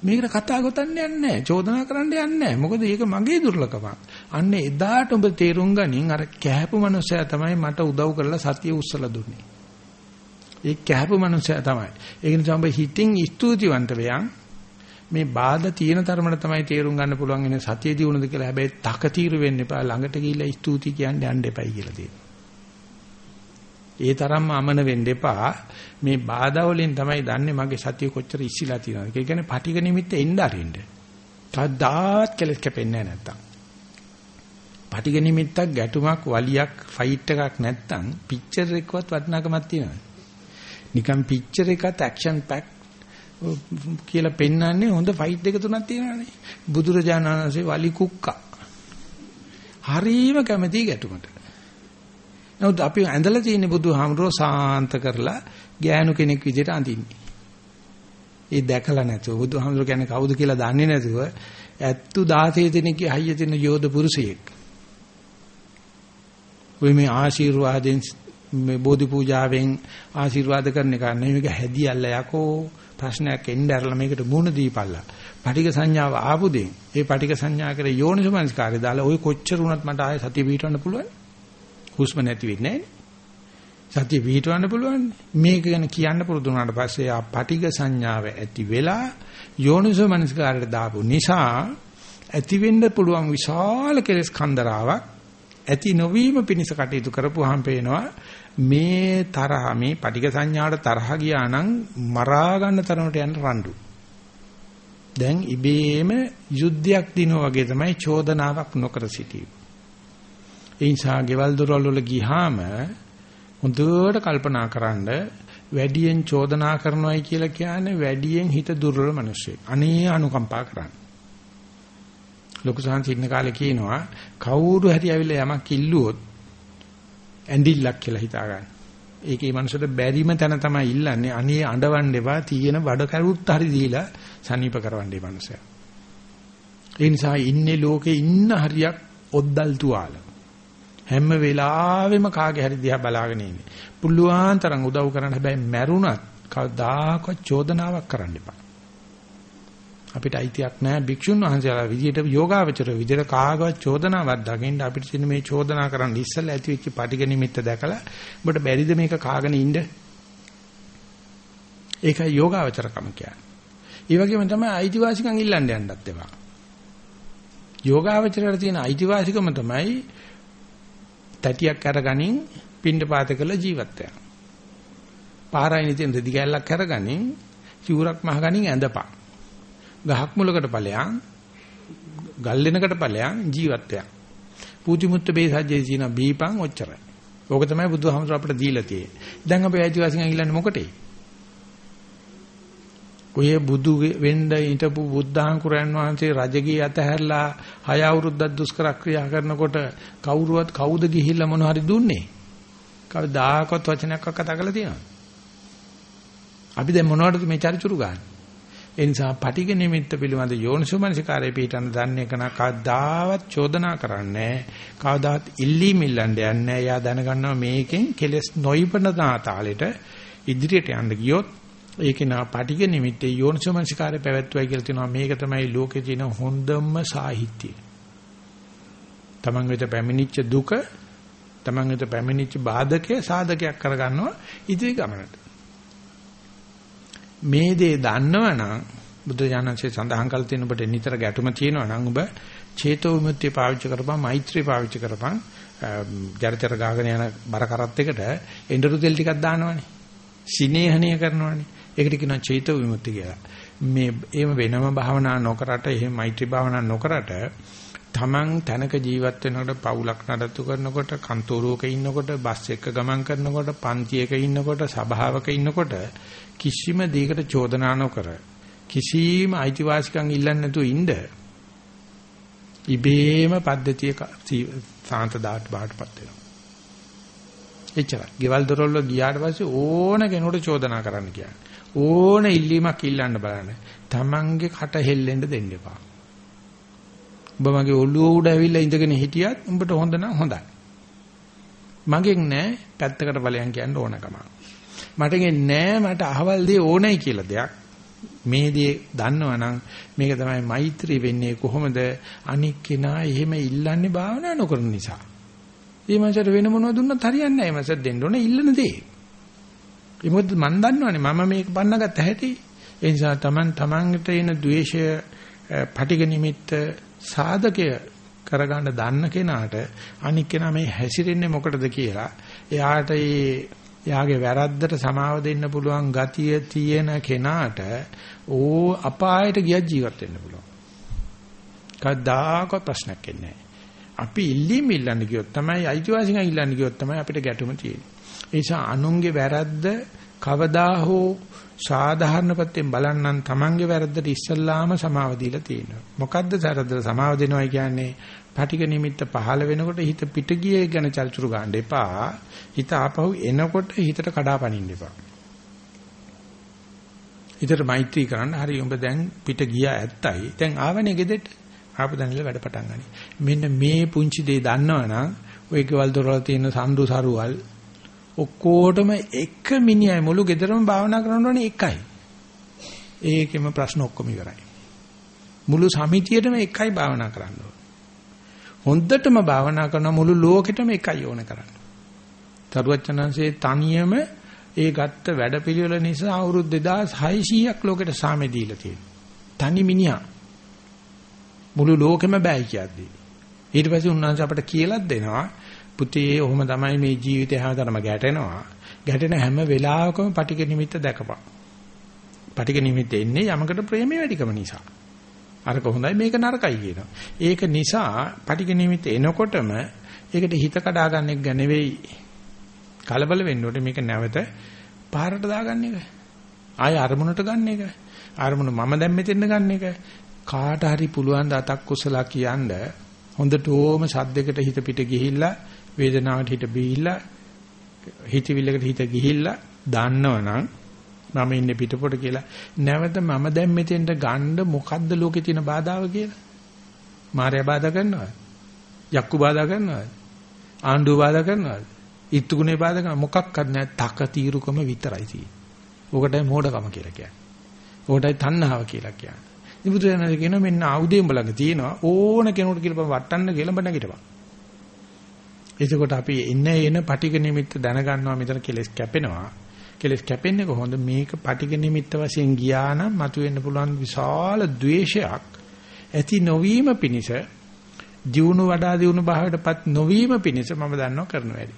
මේකට කතා ගොතන්න යන්නේ නැහැ. චෝදනා කරන්න යන්නේ නැහැ. මොකද ඒක මගේ දුර්ලභකම. අන්න එදාට ඔබ තේරුම් ගනින් අර කැහැපු මනුස්සයා තමයි මට උදව් කරලා සතිය උස්සලා දුන්නේ. ඒ කැහැපු මනුස්සයා තමයි. ඒක නිසා ඔබ හිතින් ස්තුතිවන්ත වෙයන් මේ බාධා තියෙන තරමට තමයි තේරුම් ගන්න පුළුවන් ඉන්නේ සතිය දිනුනද කියලා. හැබැයි තකතිරු වෙන්න එපා. ළඟට ගිහිල්ලා ස්තුති කියන්න යන්න එපයි කියලා තියෙනවා. ඒ තරම්ම අමන වෙන්න එපා. මේ බාධා වලින් තමයි දන්නේ මගේ සතිය කොච්චර ඉස්සිලා තියෙනවද. ඒ කියන්නේ පටික නිමිත්ත එන්න අරින්න. කවදාත් කෙලස් කැපෙන්නේ නැහැ නැත්තම්. පටික නිමිත්තක් ගැටුමක් වලියක් ෆයිට් එකක් නැත්තම් පික්චර් එකවත් වටිනාකමක් තියෙනවා. නිකන් පික්චර් එකත් ඇක්ෂන් පැක් කියලා පෙන්වන්නේ හොඳ ෆයිට් දෙක තුනක් තියෙනවානේ. බුදුරජාණන් වහන්සේ වලි කුක්කා. හරීම කැමැති ගැටුමට. නමුත් අපි ඇඳලා තියෙන බුදුහාමුදුරෝ සාන්ත කරලා ගෑනු කෙනෙක් විදිහට අඳින්නේ. ඒ දැකලා නැතුව බුදුහාමුදුරෝ කියන්නේ කවුද කියලා දන්නේ නැතුව ඇත්තු 16 දෙනෙක්ගේ හයිය තියෙන යෝධ පුරුෂයෙක්. ඔය මේ ආශිර්වාදෙන් මේ බෝධි පූජාවෙන් ආශිර්වාද කරන එක නෙමෙයි මේක හැදියල්ල යකෝ ප්‍රශ්නයක් එන්න ඇරලා මේකට මුණ දීපල්ලා. පටික සංඥාව ආපු දෙයින් ඒ පටික සංඥා කරේ යෝනිසමනස්කාරය දාලා ඔය කොච්චර වුණත් මට ආයෙ සතිය පිටවන්න පුළුවන්. හුස්ම නැති වෙන්නේ සතිය පිටවන්න පුළුවන්. මේක ගැන කියන්න පුරුදු වුණාට පස්සේ ආ පටික සංඥාව ඇති වෙලා යෝනිසමනස්කාරයට දාපු නිසා ඇති වෙන්න පුළුවන් විශාල කෙලස් කන්දරාවක් ඇති නොවීම පිණිස කටයුතු කරපුවාම පේනවා මේ තරහ මේ පටික සංඥාට තරහ ගියා නම් මරා ගන්න තරමට යන රණ්ඩු. දැන් ඉබේම යුද්ධයක් දිනෝ වගේ තමයි චෝදනාවක් නොකර සිටීම. ඒ නිසා ගෙවල් දොරවල් වල ගියාම හොඳට කල්පනා කරන්ඩ වැඩියෙන් චෝදනා කරනවායි කියලා කියන්නේ වැඩියෙන් හිත දුර්වල මිනිස්සෙක්. අනේ අනුකම්පා කරන්න. ලොකු සාන්ති ඉන්න කාලේ කියනවා කවුරු හරි ඇවිල්ලා යමක් ඉල්ලුවොත් ඇඬිල්ලක් කියලා හිතා ගන්න. ඒකේ මනුස්සට බැරිම තැන තමයි ඉල්ලන්නේ. අනේ අඬවන්න එපා තියෙන බඩ කරුත් හරි දීලා සනීප කරවන්නේ මනුස්සයා. ඒ නිසා ඉන්නේ ලෝකේ ඉන්න හරියක් ඔද්දල් තුවාල. හැම වෙලාවෙම කාගේ හරි දිහා බලාගෙන ඉන්නේ. පුළුවන් තරම් උදව් කරන්න හැබැයි මැරුණත් කවදාකවත් චෝදනාවක් කරන්න එපා. අපිට අයිතියක් නැහැ භික්ෂුන් වහන්සේලා විදියට යෝගාවචර විදියට කාගවත් චෝදනාවක් දකින්න අපිට තියෙන මේ චෝදනා කරන්න ඉස්සෙල්ලා ඇති වෙච්ච පටිග නිමිත්ත දැකලා ඔබට බැරිද මේක කාගෙන ඉන්න? ඒකයි යෝගාවචරකම කියන්නේ. ඒ වගේම තමයි අයිතිවාසිකම් ඉල්ලන්න යන්නත් එපා. යෝගාවචරයට තියෙන අයිතිවාසිකම තමයි තැටියක් අරගනින් පින්ඩ පාත කළ ජීවත් වෙන. පාරයින් තියෙන දෙදි ගැල්ලක් අරගනින් චූරක් මහගනින් ඇඳපන්. ගහක් මුලකට ඵලයන් ගල් වෙනකට ඵලයන් ජීවත් වෙන. පූති මුත්ත බේසජ්ජේ කියන බීපං ඔච්චරයි. ඕක තමයි බුදුහාමුදුර අපිට දීලා තියෙන්නේ. දැන් අපි අයිතිවාසිකම් ඉල්ලන්නේ මොකටේ? ඔය බුදු වෙන්න හිටපු බුද්ධාංකුරයන් වහන්සේ රජගේ අතහැරලා හය අවුරුද්දක් දුෂ්කර ක්‍රියා කරනකොට කවුරුවත් කවුද ගිහිල්ලා මොන හරි දුන්නේ? කවදාකවත් වචනයක් කතා කරලා තියෙනවද? අපි දැන් මොනවටද මේ චරිචුරු ගන්න? ඒ නිසා පටිඝ නිමිත්ත පිළිබඳ යෝනිසෝමනසිකාරය පිටන්න දන්නේ කන කවදාවත් චෝදනා කරන්නේ කවදාවත් ඉල්ලීම් ඉල්ලන්න යන්නේ. එයා දැනගන්නවා මේකෙන් කෙලස් නොයිපන තාලෙට ඉදිරියට යන්න ගියොත් ඒකේ නා පටිඝ නිමිත්තේ යෝනිසෝමනසිකාරය පැවැත්වුවයි කියලා තියෙනවා. මේක තමයි ලෝකේ තියෙන හොඳම සාහිත්‍යය. තමන් වෙත පැමිණිච්ච දුක තමන් වෙත පැමිණිච්ච බාධකයේ සාධකයක් කරගන්නවා ඉදිරි ගමනට. මේ දේ දන්නවනම් බුද්ධ ඥානසේ සඳහන් කළ තියෙන ඔබට නිතර ගැටුම තියෙනවා නම් ඔබ චේතෝ විමුක්තිය පාවිච්චි කරපන් මෛත්‍රී පාවිච්චි කරපන් ජරතර ගාගෙන යන බර කරත් එකට එඬරු තෙල් ටිකක් දානවනේ සිනේහණය කරනවනේ ඒකට කියනවා චේතෝ විමුක්ති කියලා මේ එහෙම වෙනම භාවනා නොකරට එහෙම මෛත්‍රී භාවනා නොකරට තමන් තැනක ජීවත් වෙනකොට පවුලක් නඩත්තු කරනකොට කන්තෝරුවක ඉන්නකොට බස් එක ගමන් කරනකොට පන්තියක ඉන්නකොට සභාවක ඉන්නකොට කිසිම දෙයකට චෝදනා නොකර කිසිම අයිතිවාසිකම් ඉල්ලන්නේ නැතුව ඉන්න ඉබේම පද්ධතිය සාන්ත දාට බාටපත් වෙනවා. එච්චරයි. ගෙවල් දොරවල් ගියාට පස්සේ ඕන කෙනෙකුට චෝදනා කරන්න කියන්නේ. ඕන ඉල්ලීමක් ඉල්ලන්න බලන්න. Tamange කට හෙල්ලෙන්න දෙන්න එපා. ඔබ මගේ ඔළුව උඩ ඇවිල්ලා ඉඳගෙන හිටියත් උඹට හොඳ නම් හොඳයි. මගෙන් නෑ පැත්තකට ඵලයන් කියන්න ඕනකම. මට නෑ මට අහවල් දේ ඕනයි කියලා දෙයක්. මේ දේ දන්නවනම් මේක තමයි මෛත්‍රී වෙන්නේ කොහොමද අනික් කෙනා එහෙම ඉල්ලන්නේ භාවනා නොකරන නිසා. මේ මනසට වෙන මොනවද දුන්නත් හරියන්නේ නැහැ. මනසට දෙන්න ඕනේ ඉල්ලන දේ. ඒ මොකද මන් දන්නවනේ මම මේක පන්නගත්ත හැටි. ඒ නිසා Taman Tamanට එන द्वේෂය පටිග නිමිත්ත සාධකය කරගන්න දන්න කෙනාට අනික් කෙනා මේ හැසිරෙන්නේ මොකටද කියලා එයාට ඒ එයාගේ වැරද්දට සමාව දෙන්න පුළුවන් ගතිය තියෙන කෙනාට ඕ අපායට ගියත් ජීවත් වෙන්න පුළුවන්. කවදාකවත් ප්‍රශ්නයක් එන්නේ අපි ඉල්ලීම් ඉල්ලන්න ගියොත් තමයි අයිතිවාසිකම් ඉල්ලන්න ගියොත් තමයි අපිට ගැටුම තියෙන්නේ. ඒ නිසා අනුන්ගේ වැරද්ද කවදා හෝ සාධාරණ පැත්තෙන් බලන්නම් Tamange වැරද්දට ඉස්සල්ලාම සමාව දීලා තියෙනවා. මොකද්ද වැරද්දට සමාව දෙනවයි කියන්නේ? පටික නිමිත්ත පහළ වෙනකොට හිත පිට ගියේ ගැන චල්චුරු ගන්න එපා. හිත ආපහු එනකොට හිතට කඩාපනින්න එපා. හිතට මෛත්‍රී කරන්න හරි උඹ දැන් පිට ගියා ඇත්තයි. දැන් ආවනේ ගෙදෙට්ට. ආපු දැනilla වැඩ පටන් ගනි. මෙන්න මේ පුංචි දේ දන්නවනම් ඔය ගෙවල් දොරවල් තියෙන සම්දු සරුවල් ඔක්කොටම එක මිනිහයි මුළු ගෙදරම භාවනා කරනවනේ එකයි. ඒකෙම ප්‍රශ්න ඔක්කොම ඉවරයි. මුළු සමිතියටම එකයි භාවනා කරන්න හොඳටම භාවනා කරන මුළු ලෝකෙටම එකයි ඕන කරන්න. තරුවචනංශේ තනියම ඒ ගත්ත වැඩපිළිවෙල නිසා අවුරුදු 2600ක් ලෝකෙට සාමෙ දීලා තියෙනවා. තනි මිනිහා මුළු ලෝකෙම බෑ කියද්දී. ඊට පස්සේ උන්වහන්සේ අපට කියලාත් දෙනවා පුතේ ඔහොම තමයි මේ ජීවිතය හැමදාම ගැටෙනවා. ගැටෙන හැම වෙලාවකම පටික නිමිත්ත දැකපන්. පටික නිමිත්ත එන්නේ යමකට ප්‍රේමය වැඩිකම නිසා. අරක හොඳයි මේක නරකයි කියනවා. ඒක නිසා පටික නිමිත්ත එනකොටම ඒකට හිත කඩා ගන්න එක නෙවෙයි කලබල වෙන්න ඕනේ මේක නැවත පාරට දාගන්න එක. ආය අරමුණට ගන්න එක. අරමුණ මම දැන් මෙතෙන් ගන්න එක. කාට හරි පුළුවන් ද අතක් කුසලා කියන්න හොඳටම සද්දයකට හිත පිට ගිහිල්ලා වේදනාවට හිත බීලා හිතවිල්ලකට හිත ගිහිල්ලා දන්නවනම් මම ඉන්නේ පිටපොට කියලා. නැවත මම දැන් මෙතෙන්ට ගන්න මොකද්ද ලෝකේ තියෙන බාධාව කියලා? මායя බාධා කරනවද? යක්කු බාධා කරනවද? ආණ්ඩුව බාධා කරනවද? ඉත්තුගුණේ බාධා කරන මොකක්වත් නැහැ. තක తీරුකම විතරයි තියෙන්නේ. ඕකටයි මෝඩකම කියලා කියන්නේ. ඕකටයි තණ්හාව කියලා කියන්නේ. ඉතින් බුදුරජාණන් කියනවා මෙන්න ආයුධය උඹ ළඟ තියෙනවා. ඕන කෙනෙකුට කියලා වටන්න කියලා බණ නැගිටපන්. එතකොට අපි එන්න එන පටිඝ නිමිත්ත දැනගන්නවා මෙතන කෙලස් කැපෙනවා. කෙලස් කැපෙන්නේ කොහොමද? මේක පටිඝ නිමිත්ත වශයෙන් ගියා නම් මතුවෙන්න පුළුවන් විශාල द्वේෂයක් ඇති නොවීම පිණිස දියුණු වඩා දියුණු භාවයටපත් නොවීම පිණිස මම දන්නවා කරන වැඩි.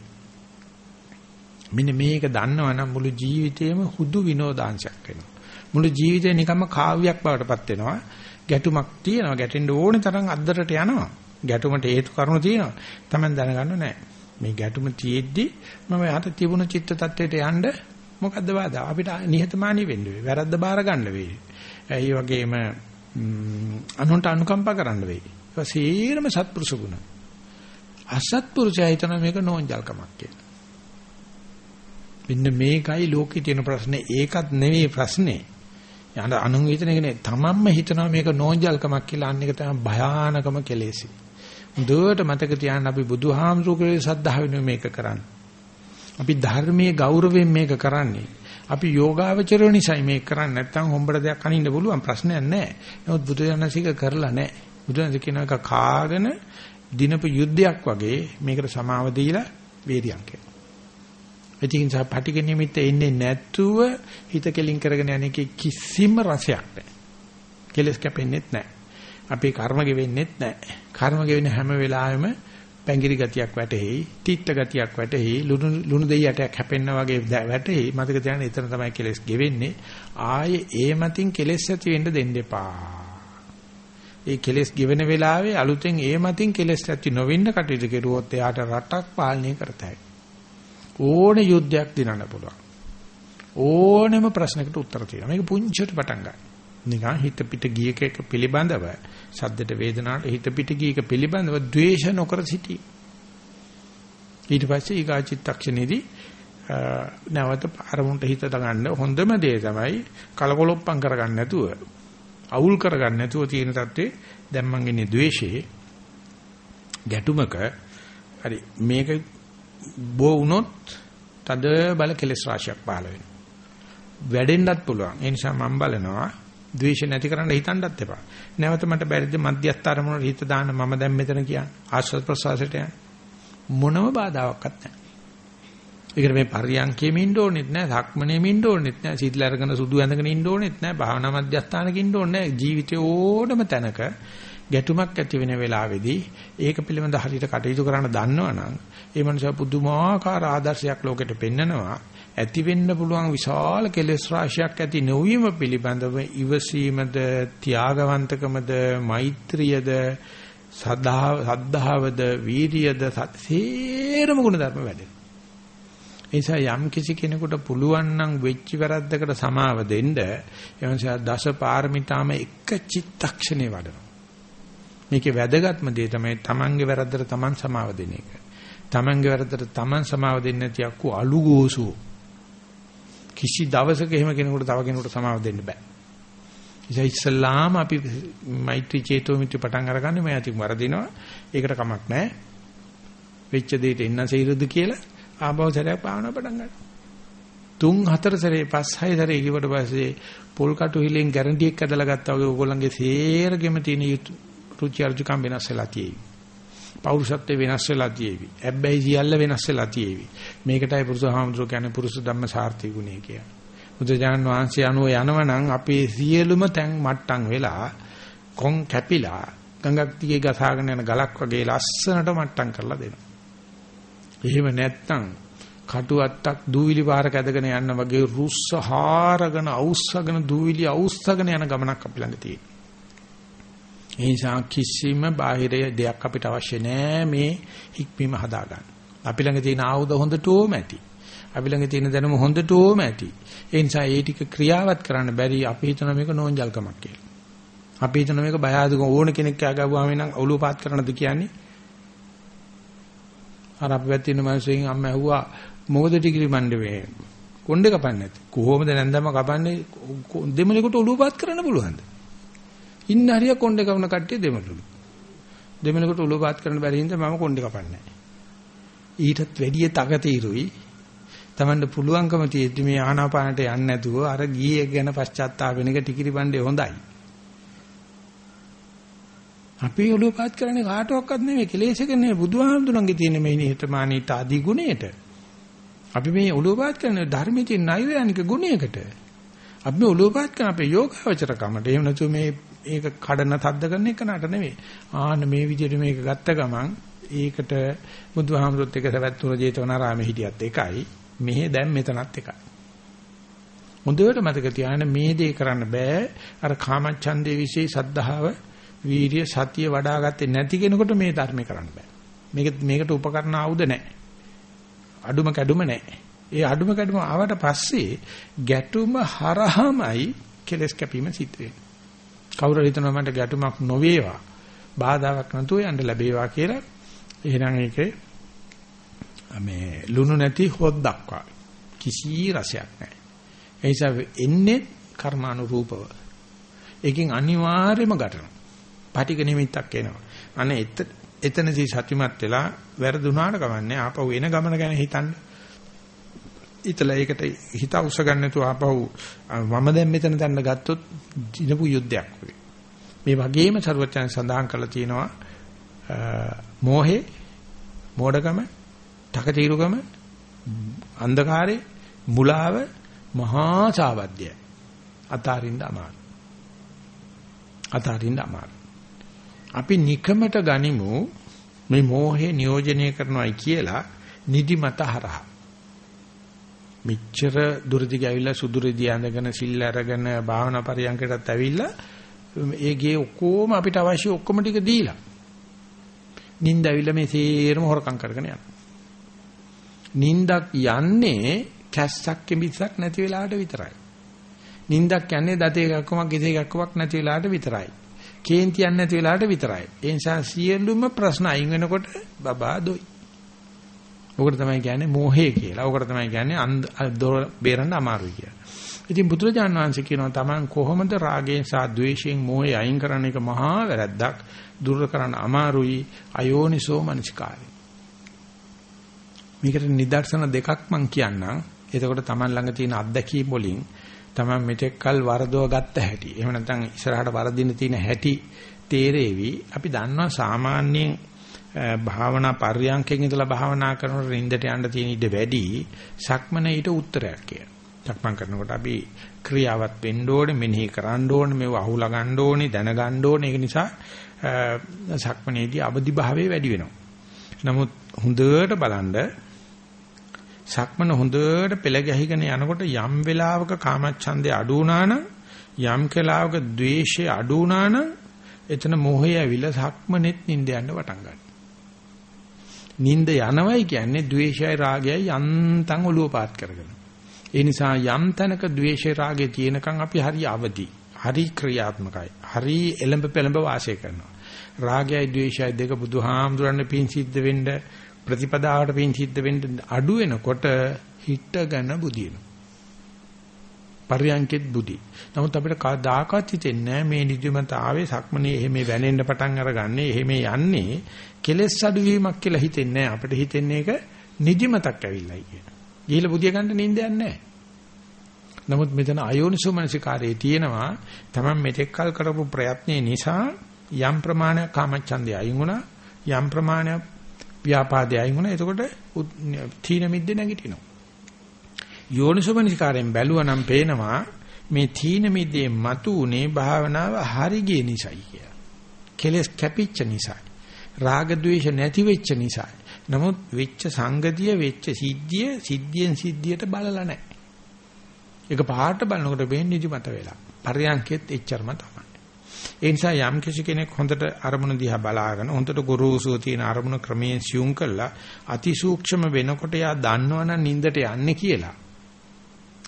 මෙන්න මේක දන්නවනම් මුළු ජීවිතේම හුදු විනෝදාංශයක් වෙනවා. මුළු ජීවිතේ නිකම්ම කාව්‍යයක් බවටපත් වෙනවා. ගැටුමක් තියෙනවා. ගැටෙන්න ඕනේ තරම් අද්දරට යනවා. ගැටුමට හේතු කාරණා තියෙනවා. Taman දැනගන්න නෑ. මේ ගැටුම තියෙද්දි මම යට තිබුණු චිත්ත tattweට යන්න මොකද්ද බාධා? අපිට නිහතමානී වෙන්න වෙයි. වැරද්ද බාර ගන්න වෙයි. ඒ වගේම අනුන්ට අනුකම්පා කරන්න වෙයි. ඒක සීරම සත්පුරුෂ ගුණ. අසත්පුරුෂයා හිතන මේක නෝන්ජල්කමක් කියලා. මෙන්න මේකයි ලෝකේ තියෙන ප්‍රශ්නේ. ඒකත් නෙවෙයි ප්‍රශ්නේ. යන අනුන් හිතන එක නේ තමන්ම හිතනවා මේක නෝන්ජල්කමක් කියලා අන්න එක තමයි භයානකම කෙලෙසි. දුවට මතක තියාගන්න අපි බුදුහාමුදුරුවෝ සද්ධා වෙනුවෙන් මේක කරන්නේ. අපි ධර්මයේ ගෞරවයෙන් මේක කරන්නේ. අපි යෝගාවචරය නිසායි මේක කරන්නේ. නැත්නම් හොම්බට දෙයක් අනින්න පුළුවන් ප්‍රශ්නයක් නැහැ. නමුත් බුදුරජාණන්සේක කරලා නැහැ. බුදුරජාණන් කියන එක කාගෙන දිනපු යුද්ධයක් වගේ මේකට සමාව දීලා වේරියක් කරනවා. ඉතින් සා පටික නිමිත්ත එන්නේ නැතුව හිත කෙලින් කරගෙන යන එකේ කිසිම රසයක් නැහැ. කෙලස් කැපෙන්නෙත් නැහැ. අපි කර්ම ගෙවෙන්නෙත් නැහැ. කර්ම ගෙවෙන හැම වෙලාවෙම පැංගිරි ගතියක් වැටෙහි, තිත්ත ගතියක් වැටෙහි, ලුණු ලුණු දෙයි යටයක් හැපෙන්න වගේ වැටෙහි. මතක තියාගන්න එතන තමයි කෙලස් ගෙවෙන්නේ. ආයේ ඒ මතින් කෙලස් ඇති වෙන්න දෙන්න එපා. ඒ කෙලස් ගෙවෙන වෙලාවේ අලුතෙන් ඒ මතින් කෙලස් ඇති නොවෙන්න කටයුතු කෙරුවොත් එයාට රටක් පාලනය කරතයි. ඕන යුද්ධයක් දිනන්න පුළුවන්. ඕනෙම ප්‍රශ්නකට උත්තර තියෙනවා. මේක පුංචිට පටන් ගන්න. නිකන් හිත පිට ගියක එක පිළිබඳව සද්දට වේදනාවට හිත පිට ගියක පිළිබඳව ද්වේෂ නොකර සිටී. ඊට පස්සේ ඊගා චිත්තක්ෂණේදී නැවත අරමුණට හිත දාගන්න හොඳම දේ තමයි කලකොලොප්පම් කරගන්න නැතුව අවුල් කරගන්න නැතුව තියෙන தත්ත්වේ දැන් මං ඉන්නේ ද්වේෂයේ ගැටුමක හරි මේක බෝ වුණොත් තද බල කෙලස් රාශියක් පහළ වෙනවා. වැඩෙන්නත් පුළුවන්. ඒ නිසා මම බලනවා ද්වේෂ නැති කරන්න හිතන්නත් එපා. නැවත මට බැරිද මධ්‍යස්ථ අරමුණට හිත දාන්න මම දැන් මෙතන කියන්නේ. ආශ්‍රද ප්‍රසවාසයට යන්න. මොනම බාධාවක්වත් නැහැ. ඒකට මේ පරියන්කෙම ඉන්න ඕනෙත් නැහැ, සක්මනේම ඉන්න ඕනෙත් නැහැ, සීතල අරගෙන සුදු ඇඳගෙන ඉන්න ඕනෙත් නැහැ, භාවනා මධ්‍යස්ථානක ඉන්න ඕනේ නැහැ. ජීවිතේ ඕනම තැනක ගැටුමක් ඇති වෙන වෙලාවේදී ඒක පිළිබඳ හරියට කටයුතු කරන්න දන්නවනම් ඒ මනුස්සයා පුදුමාකාර ආදර්ශයක් ලෝකෙට පෙන්නනවා ඇති වෙන්න පුළුවන් විශාල කෙලෙස් රාශියක් ඇති නොවීම පිළිබඳව ඉවසීමද ත්‍යාගවන්තකමද මෛත්‍රියද සද්ධාවද වීරියද සේරම ගුණ ධර්ම වැඩෙන. ඒ නිසා යම් කිසි කෙනෙකුට පුළුවන් නම් වෙච්ච වැරද්දකට සමාව දෙන්න එවන්සා දස පාරමිතාම එක චිත්තක්ෂණේ වඩනවා. මේකේ වැදගත්ම දේ තමයි තමන්ගේ වැරද්දට තමන් සමාව දෙන එක. තමන්ගේ වැරද්දට තමන් සමාව දෙන්නේ නැති අක්කු අලුගෝසු. කිසි දවසක එහෙම කෙනෙකුට තව කෙනෙකුට සමාව දෙන්න බෑ. ඉතින් ඉස්සල්ලාම අපි මෛත්‍රී චේතෝ මිත්‍ර පටන් අරගන්නේ මම අතින් වරදිනවා. ඒකට කමක් නැහැ. වෙච්ච දෙයට එන්න සීරුද කියලා ආභව සැරයක් භාවනා පටන් ගන්නවා. තුන් හතර සැරේ පස් හය සැරේ කිව්වට පස්සේ පොල් කටු හිලෙන් ගැරන්ටි එක ඇදලා ගත්තා වගේ ඕගොල්ලන්ගේ සේරගෙම තියෙන රුචි අරුචිකම් වෙනස් වෙලා තියෙවි. පෞරුෂත්වය වෙනස් වෙලා තියෙවි. හැබැයි සියල්ල වෙනස් වෙලා තියෙවි. මේකටයි පුරුෂහාමුදුරුවෝ කියන්නේ පුරුෂ ධම්ම සාර්ථි ගුණය කියන්නේ. බුදුජානන් වහන්සේ අනුව යනවනම් අපේ සියලුම තැන් මට්ටම් වෙලා කොන් කැපිලා ගඟක් දිගේ ගසාගෙන යන ගලක් වගේ ලස්සනට මට්ටම් කරලා දෙනවා. එහෙම නැත්තම් කටුවත්තක් දූවිලි පාරක ඇදගෙන යන්න වගේ රුස්ස හාරගෙන අවුස්සගෙන දූවිලි අවුස්සගෙන යන ගමනක් අපි ළඟ තියෙනවා. ඒ නිසා කිසිම බාහිර දෙයක් අපිට අවශ්‍ය නෑ මේ හික්මීම හදාගන්න. අපි ළඟ තියෙන ආයුධ හොඳටම ඇති. අපි ළඟ තියෙන දැනුම හොඳටම ඇති. ඒ නිසා ඒ ටික ක්‍රියාවත් කරන්න බැරි අපි හිතන මේක නෝන්ජල්කමක් කියලා. අපි හිතන මේක බය ආදුක ඕන කෙනෙක් ආගවුවාම නම් ඔළුව පාත් කරනද කියන්නේ. අර අපි පැත්තේ ඉන්න මිනිස්සුන් අම්ම ඇහුවා මොකද ටිකිරි මණ්ඩේ මේ කොණ්ඩේ කපන්නේ නැති. කොහොමද නැන්දම කපන්නේ දෙමලෙකුට ඔළුව පාත් කරන්න පුළුවන්ද? ඉන්න හරිය කොණ්ඩේ කවන කට්ටිය දෙමළුලු. දෙමළකට උලුපාත් කරන්න බැරි හින්දා මම කොණ්ඩේ කපන්නේ ඊටත් වැඩිය තකතිරුයි Tamanට පුළුවන්කම තියෙද්දි මේ ආනාපානට යන්නේ නැතුව අර ගියේ ගැන පශ්චාත්තාප වෙන එක ටිකිරි බණ්ඩේ හොඳයි. අපි ඔලුපාත් කරන්නේ කාටවත් නෙවෙයි කෙලෙසක නෙවෙයි බුදුහාමුදුරන්ගේ තියෙන මේ නිහතමානීට ආදි ගුණයට. අපි මේ ඔලුපාත් කරන්නේ ධර්මයේ නෛර්යානික ගුණයකට. අපි මේ ඔලුපාත් කරන අපේ යෝගාවචර කමට. එහෙම නැතු මේ ඒක කඩන තද්ද කරන එක නට නෙවෙයි. ආන්න මේ විදිහට මේක ගත්ත ගමන් ඒකට බුදුහාමුදුරුත් එක සවැත්තුර ජේතවනාරාමේ හිටියත් එකයි. මෙහෙ දැන් මෙතනත් එකයි. හොඳට මතක තියාගන්න මේ දේ කරන්න බෑ. අර කාමච්ඡන්දේ વિશે සද්ධාව, වීරිය, සතිය වඩාගත්තේ නැති කෙනෙකුට මේ ධර්මේ කරන්න බෑ. මේක මේකට උපකරණ ආයුධ නැහැ. අඩුම කැඩුම නැහැ. ඒ අඩුම කැඩුම ආවට පස්සේ ගැටුම හරහාමයි කෙලස් කැපීම සිද්ධ වෙන්නේ. කවුරු හිතනවා මට ගැටුමක් නොවේවා, බාධාවක් නැතුව යන්න ලැබේවා කියලා. එහෙනම් ඒකේ මේ ලුණු නැති හොද්දක් වගේ කිසි රසයක් නැහැ. ඒ නිසා එන්නේ කර්මානුරූපව. ඒකෙන් අනිවාර්යයෙන්ම ගැටෙනවා. පාටික නිමිත්තක් එනවා. අනේ එතනදී සත්‍යමත් වෙලා වැරදුනාට කමන්නේ ආපහු එන ගමන ගැන හිතන්නේ. ඉතලා ඒකට හිත උස ගන්න නැතුව ආපහු මම දැන් මෙතන දැන්න ගත්තොත් දිනපු යුද්ධයක් වෙයි. මේ වගේම ਸਰවඥයන් සඳහන් කරලා තියෙනවා මෝහේ මෝඩකම තකතිරුකම අන්ධකාරේ මුලාව මහා සාවද්‍යයි. අතාරින්න අමාරු. අතාරින්න අමාරු. අපි නිකමට ගනිමු මේ මෝහේ නියෝජනය කරනවායි කියලා නිදිමත හරහා මෙච්චර දුරදි ගෑවිලා සුදුරෙදි ඇඳගෙන සිල් අරගෙන භාවනා පරියන්කටත් ඇවිල්ලා ඒ ගේ ඔක්කොම අපිට අවශ්‍ය ඔක්කොම ටික දීලා නිින්ද ඇවිල්ලා මේ සේරම හොරකම් කරගෙන යනවා. නිින්දක් යන්නේ කැස්සක් කෙමිසක් නැති වෙලාවට විතරයි. නිින්දක් යන්නේ දතේ එකක්කමක් ගෙසේ එකක්කමක් නැති වෙලාවට විතරයි. කේන්තියක් නැති වෙලාවට විතරයි. ඒ නිසා සියලුම ප්‍රශ්න අයින් වෙනකොට බබා දොයි. ඕකට තමයි කියන්නේ මෝහය කියලා. ඕකට තමයි කියන්නේ දොර බේරන්න අමාරුයි කියලා. ඉතින් බුදුරජාන් වහන්සේ කියනවා Taman කොහොමද රාගයෙන් සහ ద్వේෂයෙන් මෝහය අයින් කරන එක මහා වැරද්දක්. දුර්ල කරන්න අමාරුයි. අයෝනිසෝ මනසිකාරය. මේකට නිදර්ශන දෙකක් මම කියන්නම්. එතකොට Taman ළඟ තියෙන අත්දැකීම් වලින් Taman මෙතෙක් කල් වරදව ගත්ත හැටි. එහෙම නැත්නම් ඉස්සරහට වරදින්න තියෙන හැටි තේරෙවි. අපි දන්නවා සාමාන්‍යයෙන් භාවනා පර්යංකෙන් ඉඳලා භාවනා කරනකොට නින්දට යන්න තියෙන ඉඩ වැඩි සක්මන ඊට උත්තරයක් කියලා. සක්මන් කරනකොට අපි ක්‍රියාවත් වෙන්න ඕනේ, මෙනෙහි කරන්න ඕනේ, මේව අහුලා ගන්න ඕනේ, දැනගන්න ඕනේ. ඒක නිසා සක්මනේදී අවදි භාවය වැඩි වෙනවා. නමුත් හොඳට බලන්න සක්මන හොඳට පෙළ ගැහිගෙන යනකොට යම් වෙලාවක කාමච්ඡන්දේ අඩු වුණා නම් යම් කලාවක ද්වේෂය අඩු වුණා නම් එතන මොහය ඇවිල්ලා සක්මනෙත් නිඳ යන්න පටන් ගන්නවා. නිନ୍ଦ යනවයි කියන්නේ ද්වේෂයයි රාගයයි යන්තම් ඔලුව පාත් කරගෙන. ඒ නිසා යම් තැනක ද්වේෂය රාගය තියෙනකන් අපි හරි අවදි. හරි ක්‍රියාත්මකයි. හරි එළඹ පෙළඹ වාසය කරනවා. රාගයයි ද්වේෂයයි දෙක බුදුහාමුදුරන් පින් සිද්ධ වෙන්න ප්‍රතිපදාවට පින් සිද්ධ වෙන්න අඩු වෙනකොට හිටගෙන බුදිනවා. පර්යංකෙත් බුදි. නමුත් අපිට කවදාකවත් හිතෙන්නේ මේ නිදිමත ආවේ සක්මනේ එහෙම වැනෙන්න පටන් අරගන්නේ එහෙම යන්නේ කෙලෙස් අඩුවීමක් කියලා හිතෙන්නේ අපිට හිතෙන්නේ ඒක නිදිමතක් ඇවිල්ලායි කියන. ගිහිල්ලා බුදිය ගන්න නිින්දයක් නැහැ. නමුත් මෙතන අයෝනිසෝ මනසිකාරයේ තියෙනවා තමන් මෙතෙක් කල් කරපු ප්‍රයත්නේ නිසා යම් ප්‍රමාණයක් කාමච්ඡන්දය අයින් වුණා යම් ප්‍රමාණයක් ව්‍යාපාදය අයින් වුණා එතකොට තීන මිද්ද නැගිටිනවා යෝනිසෝමනසිකාරයෙන් බැලුවා නම් පේනවා මේ තීන මිද්දේ මතු උනේ භාවනාව හරි ගිය නිසායි කියලා. කෙලස් කැපිච්ච නිසායි. රාග ద్వේෂ නැති වෙච්ච නිසායි. නමුත් වෙච්ච සංගතිය වෙච්ච සිද්ධිය සිද්ධියෙන් සිද්ධියට බලලා නැහැ. ඒක පහට බලනකොට වෙන්නේ නිදිමත වෙලා. පරියන්කෙත් එච්චරම තමයි. ඒ නිසා යම් කිසි කෙනෙක් හොඳට අරමුණ දිහා බලාගෙන හොඳට ගුරුසුව තියෙන අරමුණ ක්‍රමයෙන් සියුම් කළා අතිසූක්ෂම වෙනකොට යා දන්නවනම් නින්දට යන්නේ කියලා.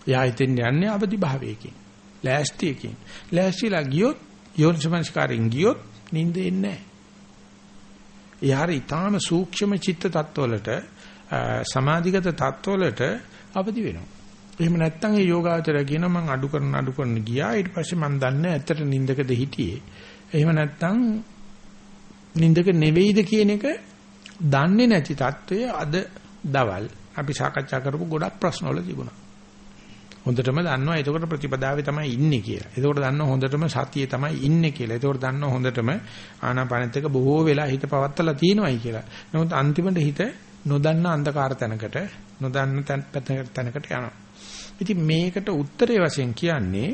එයා හිතෙන් යන්නේ අවදි භාවයකින්. ලෑස්තියකින්. ලෑස්තිලා ගියොත් යෝනිසමනස්කාරයෙන් ගියොත් නිින්ද එන්නේ නැහැ. එයා හරි ඊටාම සූක්ෂම චිත්ත tattවලට සමාධිගත tattවලට අවදි වෙනවා. එහෙම නැත්නම් ඒ යෝගාචරය කියන මං අඩු කරන අඩු කරන ගියා ඊට පස්සේ මං දන්නේ ඇත්තට නිින්දකද හිටියේ. එහෙම නැත්නම් නිින්දක නෙවෙයිද කියන එක දන්නේ නැති తত্ত্বය අද දවල් අපි සාකච්ඡා කරපු ගොඩක් ප්‍රශ්නවල තිබුණා. හොඳටම දන්නවා එතකොට ප්‍රතිපදාවේ තමයි ඉන්නේ කියලා. එතකොට දන්නවා හොඳටම සතියේ තමයි ඉන්නේ කියලා. එතකොට දන්නවා හොඳටම ආනාපානෙත් එක බොහෝ වෙලා හිත පවත්තලා තියෙනවයි කියලා. නමුත් අන්තිමට හිත නොදන්න අන්ධකාර තැනකට නොදන්න තැනකට යනවා. ඉතින් මේකට උත්තරේ වශයෙන් කියන්නේ